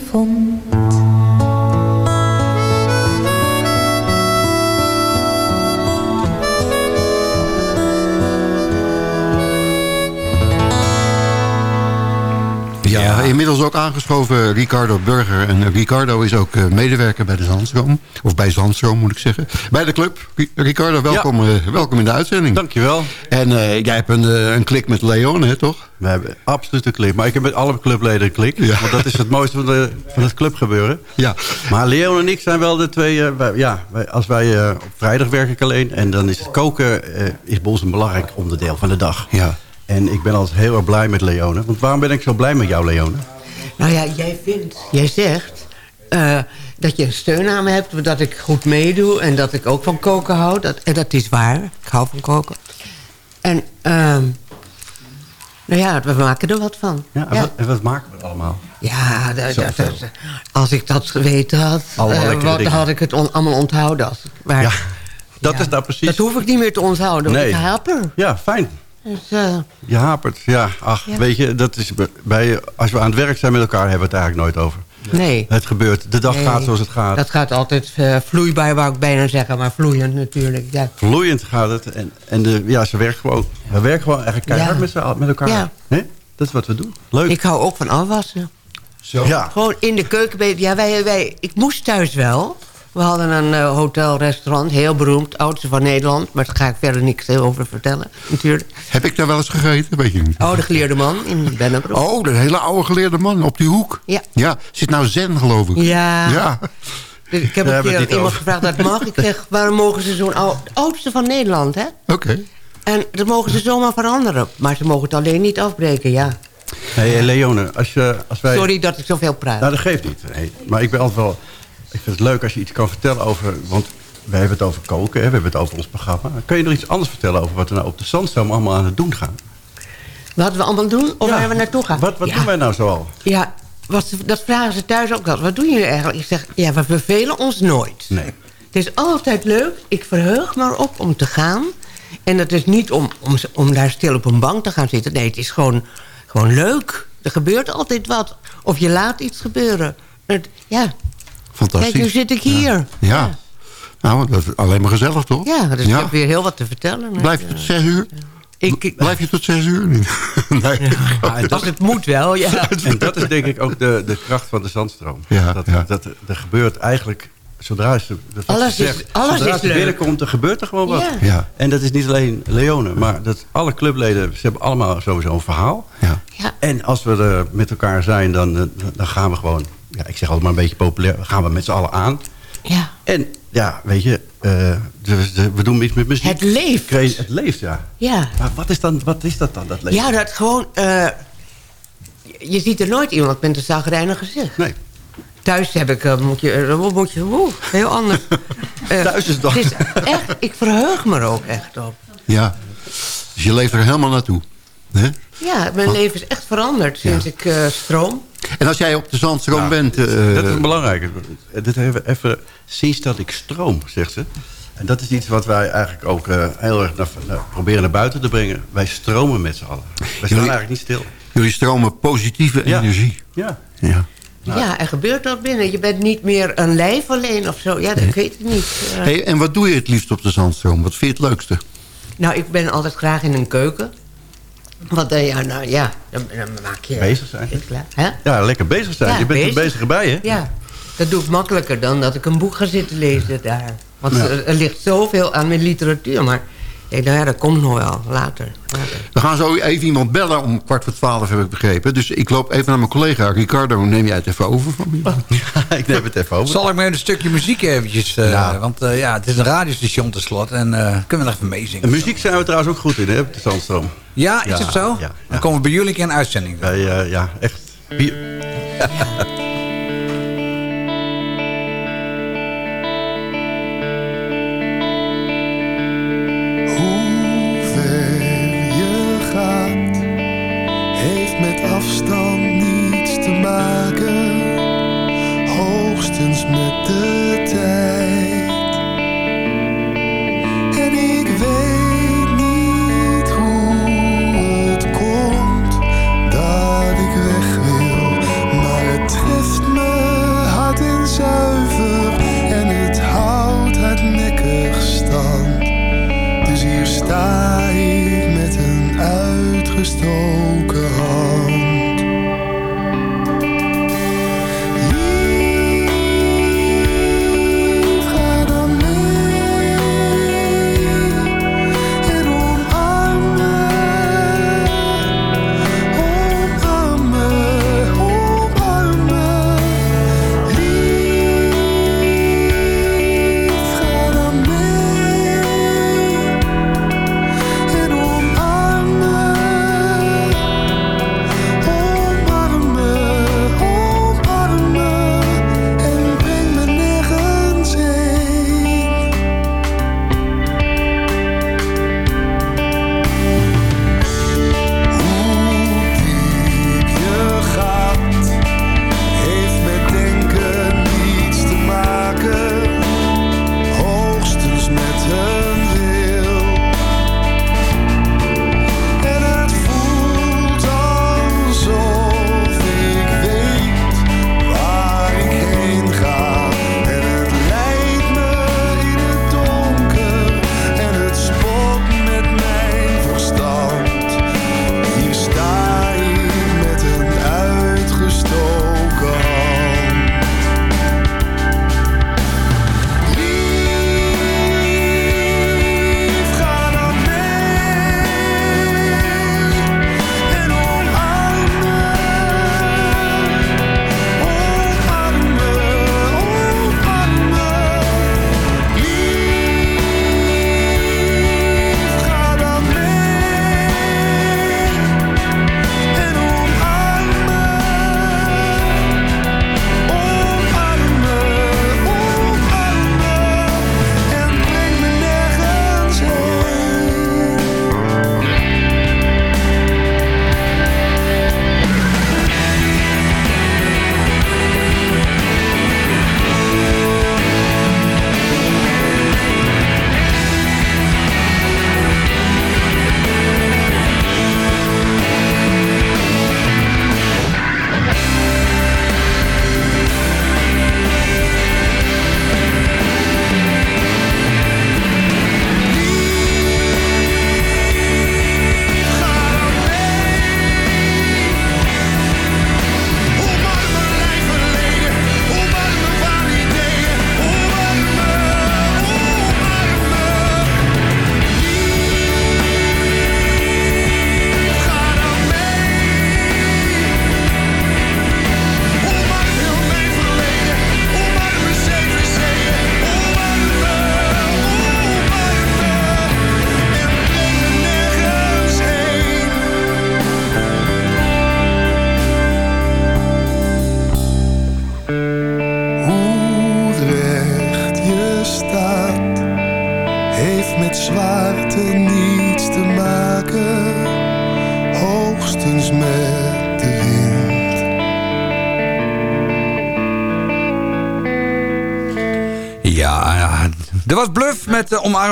ook aangeschoven Ricardo Burger. En Ricardo is ook eh, medewerker bij de Zandstroom. Of bij Zandstroom moet ik zeggen. Bij de club. Ri- Ricardo, welkom, eh, welkom in de uitzending. Dankjewel. En eh, jij hebt een, een klik met Leon, hè, toch? We hebben absoluut een klik. Maar ik heb met alle clubleden een klik. Want dat is het mooiste van, de, van het clubgebeuren. Ja. Maar Leon en ik zijn wel de twee... wij- ja, wij- als wij op vrijdag werk ik alleen. En dan is het koken is bij ons een belangrijk onderdeel van de dag. Ja. En ik ben altijd heel erg blij met Leone. Want waarom ben ik zo blij met jou, Leone? Nou ja, jij vindt, jij zegt eh, dat je een steun aan me hebt, dat ik goed meedoe en dat ik ook van koken hou. Dat, en dat is waar, ik hou van koken. En ehm, nou ja, we maken er wat van. Ja, en, Wat, en wat maken we allemaal? Ja, dat- dat- Zoveel. dat- als ik dat geweten had, eh, wat, had ik het on- allemaal onthouden. Als, maar Ja, dat is nou precies... dat hoef ik niet meer te onthouden, want Nee. ik haper. Ja, fijn. Dus, eh, Je hapert. Ja, ach, Ja. weet je, dat is bij, als we aan het werk zijn met elkaar, hebben we het eigenlijk nooit over. nee. Het gebeurt. De dag Nee. gaat zoals het gaat. Dat gaat altijd eh, vloeibaar, wou ik bijna zeggen, maar vloeiend natuurlijk. Ja. Vloeiend gaat het. En, en de, ja, ze werken gewoon, we werken gewoon eigenlijk keihard Ja. met, allen- met elkaar. Ja. Hè? Dat is wat we doen. Leuk. Ik hou ook van afwassen. Zo. Ja. Gewoon in de keuken. Ja, wij, wij, ik moest thuis wel. We hadden een eh, hotel-restaurant, heel beroemd, oudste van Nederland. Maar daar ga ik verder niks over vertellen, natuurlijk. Heb ik daar wel eens gegeten? Weet je niet. Oh, de geleerde man in Bennebroek. Oh, de hele oude geleerde man op die hoek. Ja. Ja, zit nou Zen, geloof ik. Ja. Ja. Dus ik heb Daar een keer iemand over. gevraagd, dat mag. Ik zeg, waarom mogen ze zo'n oud... Oudste van Nederland, hè? Oké. En dat mogen ze zomaar veranderen. Maar ze mogen het alleen niet afbreken, ja. Hey, eh, Leone, als, je, als wij... Sorry dat ik zoveel praat. Nou, dat geeft niet. Nee. Maar ik ben altijd wel... Ik vind het leuk als je iets kan vertellen over... Want wij hebben het over koken, hè? we hebben het over ons programma. Kun je nog iets anders vertellen over wat we nou op de Zandstroom allemaal aan het doen gaan? Wat we allemaal doen of Ja. waar we naartoe gaan? Wat, wat Ja. doen wij nou zoal? Ja, wat, dat vragen ze thuis ook al. Wat doen jullie eigenlijk? Ik zeg, ja, we vervelen ons nooit. Nee. Het is altijd leuk. Ik verheug me erop om te gaan. En dat is niet om, om, om daar stil op een bank te gaan zitten. Nee, het is gewoon, gewoon leuk. Er gebeurt altijd wat. Of je laat iets gebeuren. Het, ja, Fantastisch. kijk, nu zit ik hier. Ja. Nou, dat is alleen maar gezellig, toch? Ja, dus ik heb weer heel wat te vertellen. Blijf je tot zes uur? Ik, Blijf je tot zes uur? nee. Als het moet wel, ja. En dat is denk ik ook de, de kracht van de zandstroom. Ja, dat, ja. dat er gebeurt eigenlijk... Zodra ze, dat Alles ze is- alles zodra is ze binnenkomt, er gebeurt er gewoon wat. Ja. Ja. En dat is niet alleen Leone, maar dat alle clubleden... ze hebben allemaal sowieso een verhaal. Ja. Ja. En als we er met elkaar zijn, dan, eh, dan gaan we gewoon... Ja, ik zeg altijd maar een beetje populair. gaan we met z'n allen aan. Ja. En ja, weet je, eh, de- de- we doen iets met muziek. Het leeft. Crazy- Het leeft, ja. Ja. Maar wat is, dan, wat is dat dan, dat leven? Ja, dat gewoon... eh, je ziet er nooit iemand met een zagrijnig gezicht. Nee. Thuis heb ik, eh, moet je, moet je woe, heel anders. Thuis is dat- Het is echt, ik verheug me er ook echt op. Ja. Dus je leeft er helemaal naartoe. Hè? Ja, mijn leven is echt veranderd sinds ik eh, stroom. En als jij op de zandstroom Nou, bent... eh, dat is belangrijk. Dit hebben we even sinds dat ik stroom, zegt ze. En dat is iets wat wij eigenlijk ook eh, heel erg naar, naar- proberen naar buiten te brengen. Wij stromen met z'n allen. Wij staan Jullie- eigenlijk niet stil. Jullie stromen positieve Ja. energie. Ja. Ja. Ja, er gebeurt dat binnen. Je bent niet meer een lijf alleen of zo. Ja, dat weet ik niet. Eh, Hey, en wat doe je het liefst op de zandstroom? Wat vind je het leukste? Nou, ik ben altijd graag in een keuken. Want ja, nou ja, dan, dan maak je... Bezig zijn. klaar. Ja, lekker bezig zijn. Ja, je bent er bezig. bezig erbij, hè? Ja, dat doe ik makkelijker dan dat ik een boek ga zitten lezen daar. Want Ja. er, er ligt zoveel aan mijn literatuur. Maar denk, nou ja, dat komt nog wel, later. later. We gaan zo even iemand bellen om kwart voor twaalf, heb ik begrepen. Dus ik loop even naar mijn collega. Ricardo, neem jij het even over van me? ik neem het even over. Zal ik met een stukje muziek eventjes... eh, Ja. Want eh, ja, het is een radiostation tenslotte. En eh, kunnen we nog even meezingen. En muziek zijn we trouwens ook goed in, hè, op de zandstroom. Ja, is Ja, het zo? ja, Dan komen we bij jullie een keer in uitzending. Wij, eh, ja, echt. Bier- hoogstens met de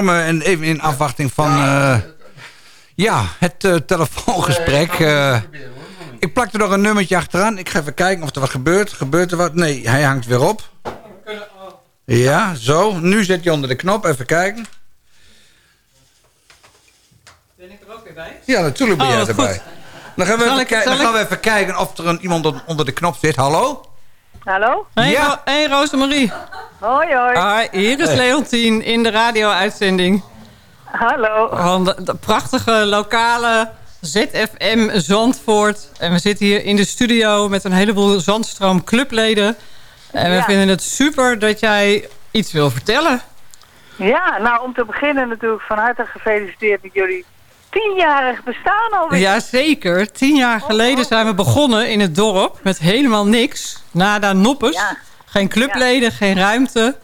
eh, en even in afwachting van... eh, ja, het eh, telefoongesprek. eh. ik plak er nog een nummertje achteraan. Ik ga even kijken of er wat gebeurt. Gebeurt er wat? Nee, hij hangt weer op. Ja, zo. Nu zit hij onder de knop. Even kijken. Ben ik er ook weer bij? Ja, natuurlijk ben Oh, jij wat erbij. Dan gaan, we even ik- dan gaan we even kijken of er een, iemand on- onder de knop zit. Hallo? Hallo? Hey, Ja. Ro- hey Rosemarie. Hoi, hoi. Hi, hier is. Leontien in de radio-uitzending. Hallo. Van de, de prachtige lokale ZFM Zandvoort. En we zitten hier in de studio met een heleboel Zandstroom clubleden. En we Ja. vinden het super dat jij iets wil vertellen. Ja, nou om te beginnen natuurlijk van harte gefeliciteerd met jullie tienjarig bestaan alweer. Jazeker. Tien jaar geleden zijn we begonnen in het dorp met helemaal niks. Nada noppes. Geen clubleden, geen ruimte.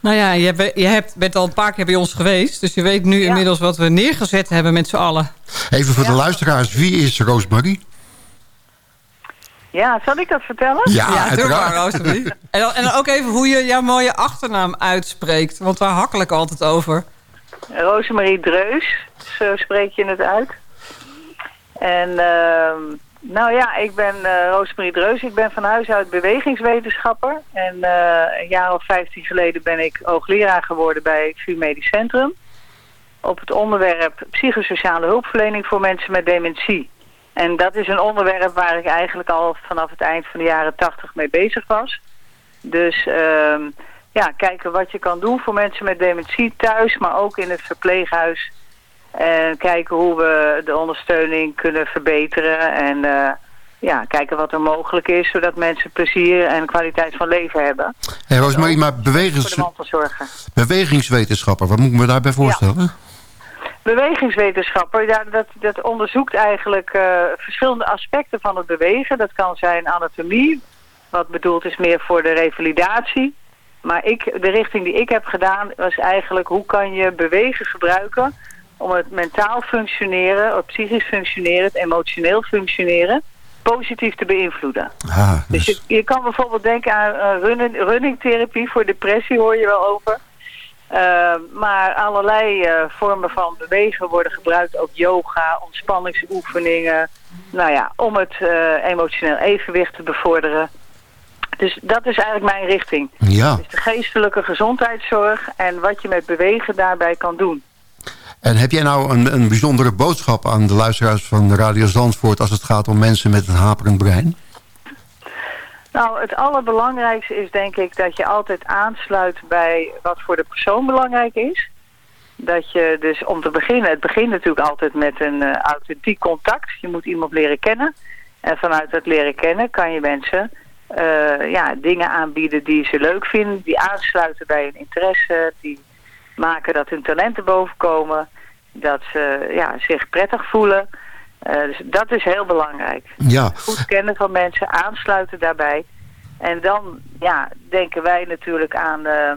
Nou ja, je, je hebt, bent al een paar keer bij ons geweest. Dus je weet nu inmiddels wat we neergezet hebben met z'n allen. Even voor de luisteraars, wie is Roosmarie? Ja, zal ik dat vertellen? Ja, doe uiteraard. maar. En dan, en dan ook even hoe je jouw mooie achternaam uitspreekt. Want daar hakkel ik altijd over. Rosemarie Dreus, zo spreek je het uit. En ehm, nou ja, ik ben eh Rosemarie Dreus. Ik ben van huis uit bewegingswetenschapper. En eh, een jaar of 15 geleden ben ik hoogleraar geworden bij het VU Medisch Centrum. Op het onderwerp psychosociale hulpverlening voor mensen met dementie. En dat is een onderwerp waar ik eigenlijk al vanaf het eind van de jaren 80 mee bezig was. Dus ehm, ja, kijken wat je kan doen voor mensen met dementie thuis, maar ook in het verpleeghuis. En kijken hoe we de ondersteuning kunnen verbeteren. En eh, ja, kijken wat er mogelijk is, zodat mensen plezier en kwaliteit van leven hebben. Hey, Roosmarie, maar mantelzorger. bewegingswetenschapper, wat moet ik me daarbij voorstellen? Bewegingswetenschapper, ja, dat, dat onderzoekt eigenlijk eh, verschillende aspecten van het bewegen. Dat kan zijn anatomie, wat bedoeld is meer voor de revalidatie. Maar ik, de richting die ik heb gedaan was eigenlijk hoe kan je bewegen gebruiken om het mentaal functioneren, het psychisch functioneren, het emotioneel functioneren positief te beïnvloeden. Ah, Dus je, je kan bijvoorbeeld denken aan uh, running, runningtherapie voor depressie, hoor je wel over. Uh, maar allerlei uh, vormen van bewegen worden gebruikt. Ook yoga, ontspanningsoefeningen. Nou ja, om het uh, emotioneel evenwicht te bevorderen. Dus dat is eigenlijk mijn richting. Ja. Dus de geestelijke gezondheidszorg en wat je met bewegen daarbij kan doen. En heb jij nou een, een bijzondere boodschap aan de luisteraars van Radio Zandvoort... als het gaat om mensen met een haperend brein? Nou, het allerbelangrijkste is denk ik dat je altijd aansluit bij wat voor de persoon belangrijk is. Dat je dus om te beginnen, het begint natuurlijk altijd met een uh, authentiek contact. Je moet iemand leren kennen. En vanuit dat leren kennen kan je mensen uh, ja, dingen aanbieden die ze leuk vinden. Die aansluiten bij hun interesse. Die maken dat hun talenten bovenkomen. Dat ze ja, zich prettig voelen. Uh, dus dat is heel belangrijk. Ja. Goed kennen van mensen, aansluiten daarbij. En dan ja, denken wij natuurlijk aan uh,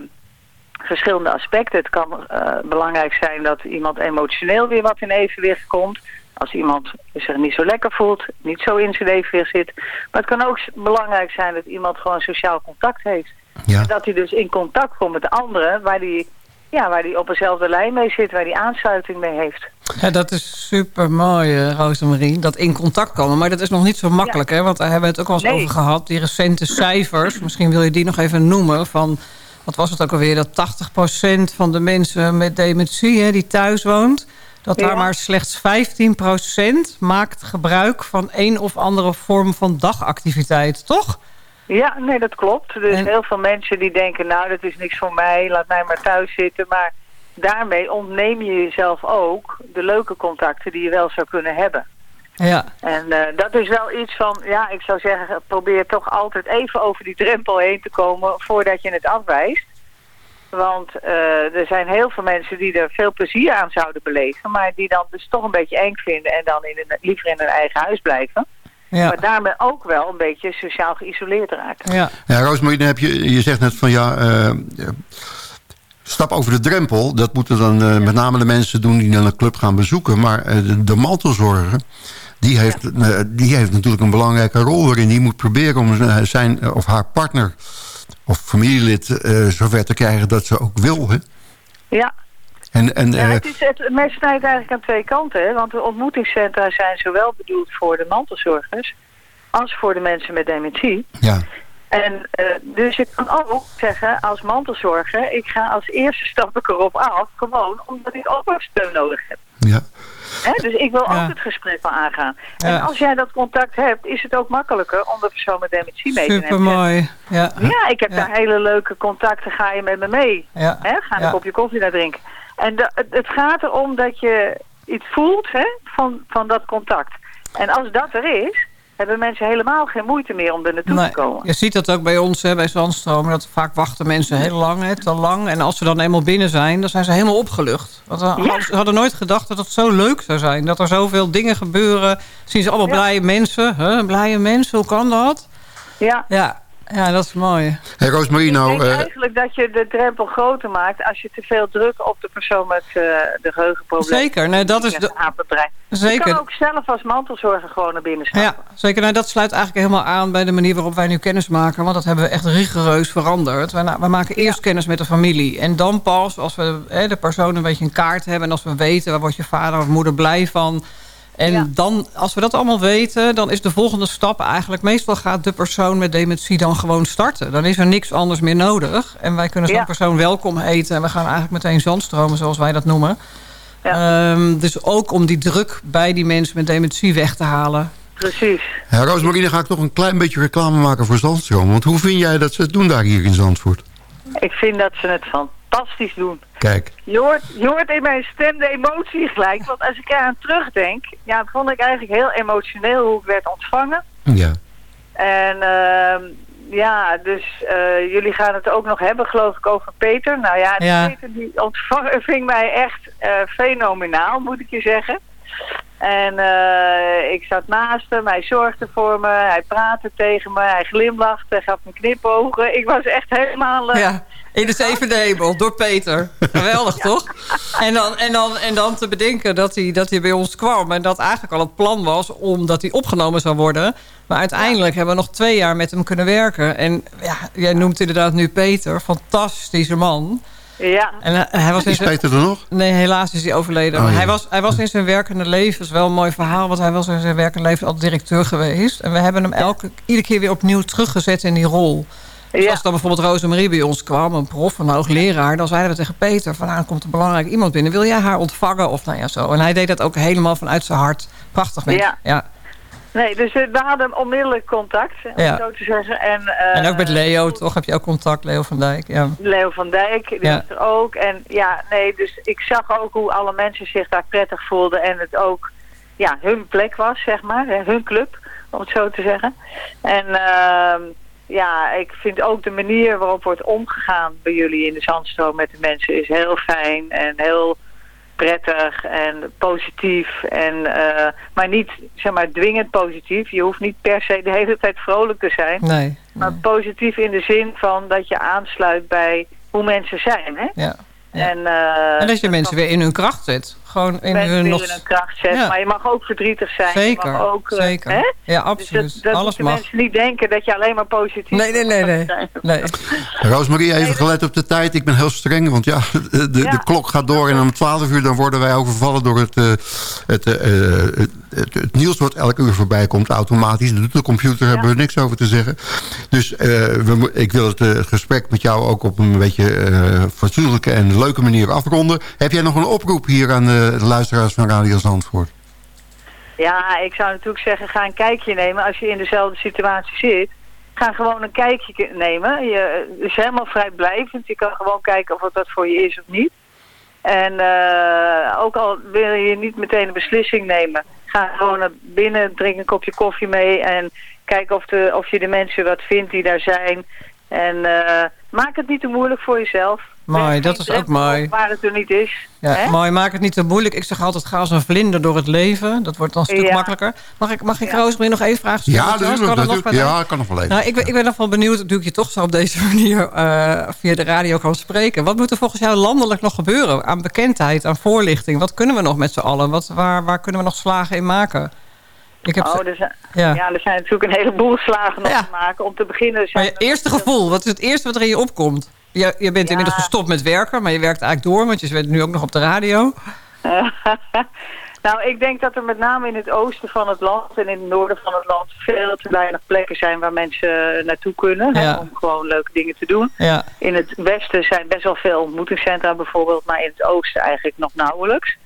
verschillende aspecten. Het kan uh, belangrijk zijn dat iemand emotioneel weer wat in evenwicht komt. Als iemand zich niet zo lekker voelt, niet zo in zijn evenwicht zit. Maar het kan ook belangrijk zijn dat iemand gewoon sociaal contact heeft. Ja. En dat hij dus in contact komt met de anderen waar die ja, waar die op dezelfde lijn mee zit, waar die aansluiting mee heeft. Ja, dat is super mooi, Rosemarie. Dat in contact komen. Maar dat is nog niet zo makkelijk, ja. hè? Want daar hebben we het ook wel eens nee. over gehad. Die recente cijfers, misschien wil je die nog even noemen. Van, wat was het ook alweer? Dat 80% van de mensen met dementie, hè, die thuis woont... dat ja. daar maar slechts 15% maakt gebruik van een of andere vorm van dagactiviteit, toch? Ja, nee, dat klopt. Dus en... heel veel mensen die denken, nou, dat is niks voor mij, laat mij maar thuis zitten. Maar daarmee ontneem je jezelf ook de leuke contacten die je wel zou kunnen hebben. Ja. En uh, dat is wel iets van, ja, ik zou zeggen, probeer toch altijd even over die drempel heen te komen voordat je het afwijst. Want uh, er zijn heel veel mensen die er veel plezier aan zouden beleven, maar die dan dus toch een beetje eng vinden en dan in een, liever in hun eigen huis blijven. Ja. Maar daarmee ook wel een beetje sociaal geïsoleerd raken. Ja, ja Roosmarie, dan heb je, je zegt net van ja, uh, stap over de drempel. Dat moeten dan uh, met name de mensen doen die dan een club gaan bezoeken. Maar uh, de, de mantelzorger, die heeft, ja. die heeft natuurlijk een belangrijke rol waarin. Die moet proberen om zijn of haar partner of familielid zover te krijgen dat ze ook wil. Hè? Ja. En, en, Ja, eh, het, is, het mes snijdt eigenlijk aan twee kanten. Hè? Want de ontmoetingscentra zijn zowel bedoeld voor de mantelzorgers... als voor de mensen met dementie. ja. En eh, dus ik kan ook zeggen als mantelzorger... ik ga als eerste stap ik erop af... gewoon omdat ik ook wat steun nodig heb. Ja. Hè? Dus ik wil Ja. ook het gesprek wel aangaan. Ja. En als jij dat contact hebt... is het ook makkelijker om de persoon met dementie mee te nemen. Supermooi. Ja. Ja, ik heb daar hele leuke contacten. Ga je met me mee? Ja. Hè? Ga een Ja. kopje koffie naar drinken. En de- het, gaat erom dat je iets voelt hè, van, van dat contact. En als dat er is, hebben mensen helemaal geen moeite meer om er naartoe Nee, te komen. je ziet dat ook bij ons, hè, bij Zandstromen. Dat vaak wachten mensen heel lang, hè, te lang. En als ze dan eenmaal binnen zijn, dan zijn ze helemaal opgelucht. Want ze hadden nooit gedacht dat het zo leuk zou zijn. Dat er zoveel dingen gebeuren. Zien ze allemaal blije mensen. Huh? Blije mensen, hoe kan dat? Ja. Ja, ja dat is mooi. Hey Roosmarie, Ik nou... denk eh, eigenlijk dat je de drempel groter maakt als je te veel druk op de persoon met eh, de geheugenproblemen. Zeker, nee, dat is de- de... Je Zeker. kan ook zelf als mantelzorger gewoon naar binnen staan. Ja, zeker. Nou, dat sluit eigenlijk helemaal aan bij de manier waarop wij nu kennis maken. Want dat hebben we echt rigoureus veranderd. We, we maken eerst kennis met de familie. En dan pas, als we hè, de persoon een beetje een kaart hebben... en als we weten, waar wordt je vader of moeder blij van... En dan, als we dat allemaal weten, dan is de volgende stap eigenlijk... meestal gaat de persoon met dementie dan gewoon starten. Dan is er niks anders meer nodig. En wij kunnen zo'n Ja. persoon welkom heten. En we gaan eigenlijk meteen zandstromen, zoals wij dat noemen. Ehm, dus ook om die druk bij die mensen met dementie weg te halen. Precies. ja, Roosmarie, dan ga ik toch een klein beetje reclame maken voor Zandstroom. Want hoe vind jij dat ze het doen daar hier in Zandvoort? Ik vind dat ze het fantastisch doen. Kijk. Je hoort, je hoort in mijn stem de emotie gelijk. Want als ik eraan terugdenk, ja, vond ik eigenlijk heel emotioneel hoe ik werd ontvangen. Ja. En ehm, ja, dus eh, jullie gaan het ook nog hebben, geloof ik, over Peter. Nou ja, die Ja. Peter die ontving mij echt eh, fenomenaal, moet ik je zeggen. En eh, ik zat naast hem, hij zorgde voor me, hij praatte tegen me, hij glimlachte, hij gaf me knipogen. Ik was echt helemaal... eh, Ja, in de zevende hemel, door Peter. Geweldig, toch? En dan, en, dan, en dan te bedenken dat hij, dat hij bij ons kwam... en dat eigenlijk al het plan was omdat hij opgenomen zou worden. Maar uiteindelijk hebben we nog twee jaar met hem kunnen werken. En ja, jij noemt inderdaad nu Peter. Fantastische man. Ja. En hij- hij was Is Peter er nog? Nee, helaas is hij overleden. Oh, ja. hij, was, hij was in zijn werkende leven, dat is wel een mooi verhaal... want hij was in zijn werkende leven altijd directeur geweest. En we hebben hem elke, iedere keer weer opnieuw teruggezet in die rol. Dus Ja. als dan bijvoorbeeld Rosemarie bij ons kwam, een prof, een hoogleraar... dan zeiden we tegen Peter, van nou, er komt een belangrijk iemand binnen. Wil jij haar ontvangen? Of nou ja, zo. En hij deed dat ook helemaal vanuit zijn hart. Prachtig mens. Ja. ja. Nee, dus we, we hadden onmiddellijk contact, om Ja. zo te zeggen. En, eh, En ook met Leo, toch? Heb je ook contact, Leo van Dijk? Ja. Leo van Dijk, die Ja. was er ook. En ja, nee, dus ik zag ook hoe alle mensen zich daar prettig voelden. En het ook ja, hun plek was, zeg maar. Hun club, om het zo te zeggen. En ehm, ja, ik vind ook de manier waarop wordt omgegaan bij jullie in de Zandstroom met de mensen is heel fijn en heel prettig en positief. En, eh, maar niet, zeg maar, dwingend positief. Je hoeft niet per se de hele tijd vrolijk te zijn. Nee. Maar positief in de zin van dat je aansluit bij hoe mensen zijn. Hè? Ja. En, eh, En dat je mensen weer in hun kracht zet. Gewoon in hun nog... in hun kracht zet. Ja. Maar je mag ook verdrietig zijn. Je Zeker, mag ook, eh, zeker. Hè? Ja, Dus absoluut. dat, dat Alles moeten mag. mensen niet denken dat je alleen maar positief Nee, nee, nee, nee. nee. Roosmarie, even gelet op de tijd. Ik ben heel streng, want ja, de, de, de klok gaat door. En om 12 uur dan worden wij overvallen door het, eh, het, eh, het, het, het nieuws wat elke uur voorbij komt. Automatisch. Dat doet de computer, hebben we niks over te zeggen. Dus eh, we, ik wil het gesprek met jou ook op een beetje eh fatsoenlijke en leuke manier afronden. Heb jij nog een oproep hier aan de luisteraars van Radio Zandvoort? Ja, ik zou natuurlijk zeggen, ga een kijkje nemen als je in dezelfde situatie zit. Ga gewoon een kijkje nemen. Je, het is helemaal vrijblijvend. Je kan gewoon kijken of het wat voor je is of niet. En eh, ook al wil je niet meteen een beslissing nemen, ga gewoon naar binnen, drink een kopje koffie mee en kijk of, de, of je de mensen wat vindt die daar zijn. En eh, maak het niet te moeilijk voor jezelf. Mooi, dat is ook mooi. Waar het er niet is. Ja, mooi, maak het niet te moeilijk. Ik zeg altijd, ga als een vlinder door het leven. Dat wordt dan een stuk Ja. makkelijker. Mag ik, mag ik Roosmarie nog één vraag stellen? Ja, natuurlijk, Kan dat nog natuurlijk. Ja, kan nog wel even. Nou, ik, ben, ik ben nog wel benieuwd, ik je toch zo op deze manier eh, via de radio kan spreken. Wat moet er volgens jou landelijk nog gebeuren? Aan bekendheid, aan voorlichting. Wat kunnen we nog met z'n allen? Wat, waar, waar kunnen we nog slagen in maken? Ik heb oh, er zijn, ja. ja. er zijn natuurlijk een heleboel slagen nog te maken. Om te beginnen maar zijn je eerste gevoel, wat is het eerste wat er in je opkomt? Je, je bent inmiddels gestopt met werken, maar je werkt eigenlijk door, want je bent nu ook nog op de radio. nou, ik denk dat er met name in het oosten van het land en in het noorden van het land veel te weinig plekken zijn waar mensen naartoe kunnen. hè, om gewoon leuke dingen te doen. Ja. In het westen zijn best wel veel ontmoetingscentra bijvoorbeeld, maar in het oosten eigenlijk nog nauwelijks.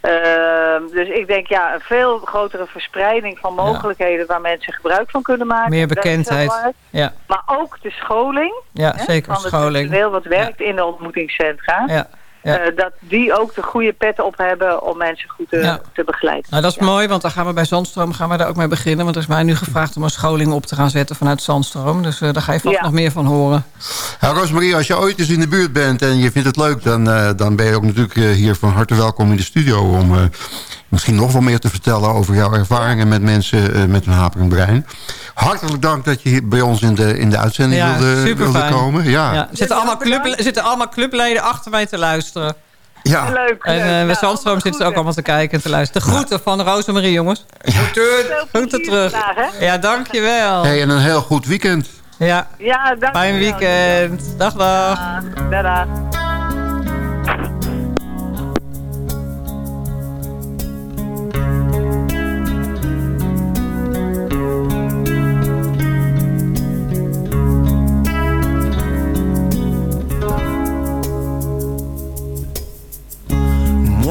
Ehm, dus ik denk ja, een veel grotere verspreiding van mogelijkheden waar mensen gebruik van kunnen maken. Meer bekendheid. Ja. Maar ook de scholing. Ja, hè, zeker, Van het scholing. personeel wat werkt in de ontmoetingscentra. Ja, ja. Eh, dat die ook de goede petten op hebben om mensen goed te, Ja. te begeleiden. Nou, dat is mooi, want dan gaan we bij Zandstroom gaan we daar ook mee beginnen. Want er is mij nu gevraagd om een scholing op te gaan zetten vanuit Zandstroom. Dus eh, daar ga je vast Ja. nog meer van horen. Ja, Rosemarie, als je ooit eens in de buurt bent en je vindt het leuk... dan, eh, dan ben je ook natuurlijk hier van harte welkom in de studio... om eh, misschien nog wel meer te vertellen over jouw ervaringen met mensen eh, met een haperend brein. Hartelijk dank dat je hier bij ons in de, in de uitzending Ja, wilde, komen. Ja. Ja, er zitten, allemaal club, zitten allemaal clubleden achter mij te luisteren. Ja. Leuk. En leuk. eh bij Zandstroom zitten ze ook allemaal te kijken en te luisteren. De groeten van Rosemarie, jongens. Groeten, groeten terug. vandaag? Ja, dankjewel. Hey, en een heel goed weekend. Ja, Ja, dank fijn weekend. Dag, dag. Dada.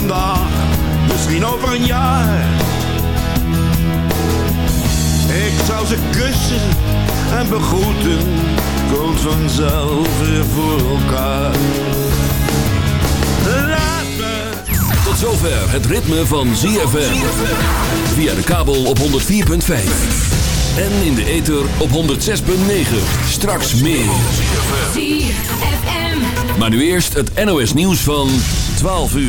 Vandaag, misschien over een jaar. Ik zal ze kussen en begroeten, komt vanzelf weer voor elkaar. Laat me. Tot zover het ritme van ZFM. Via de kabel op 104.5. En in de ether op 106.9. Straks meer. Maar nu eerst het NOS nieuws van 12 uur.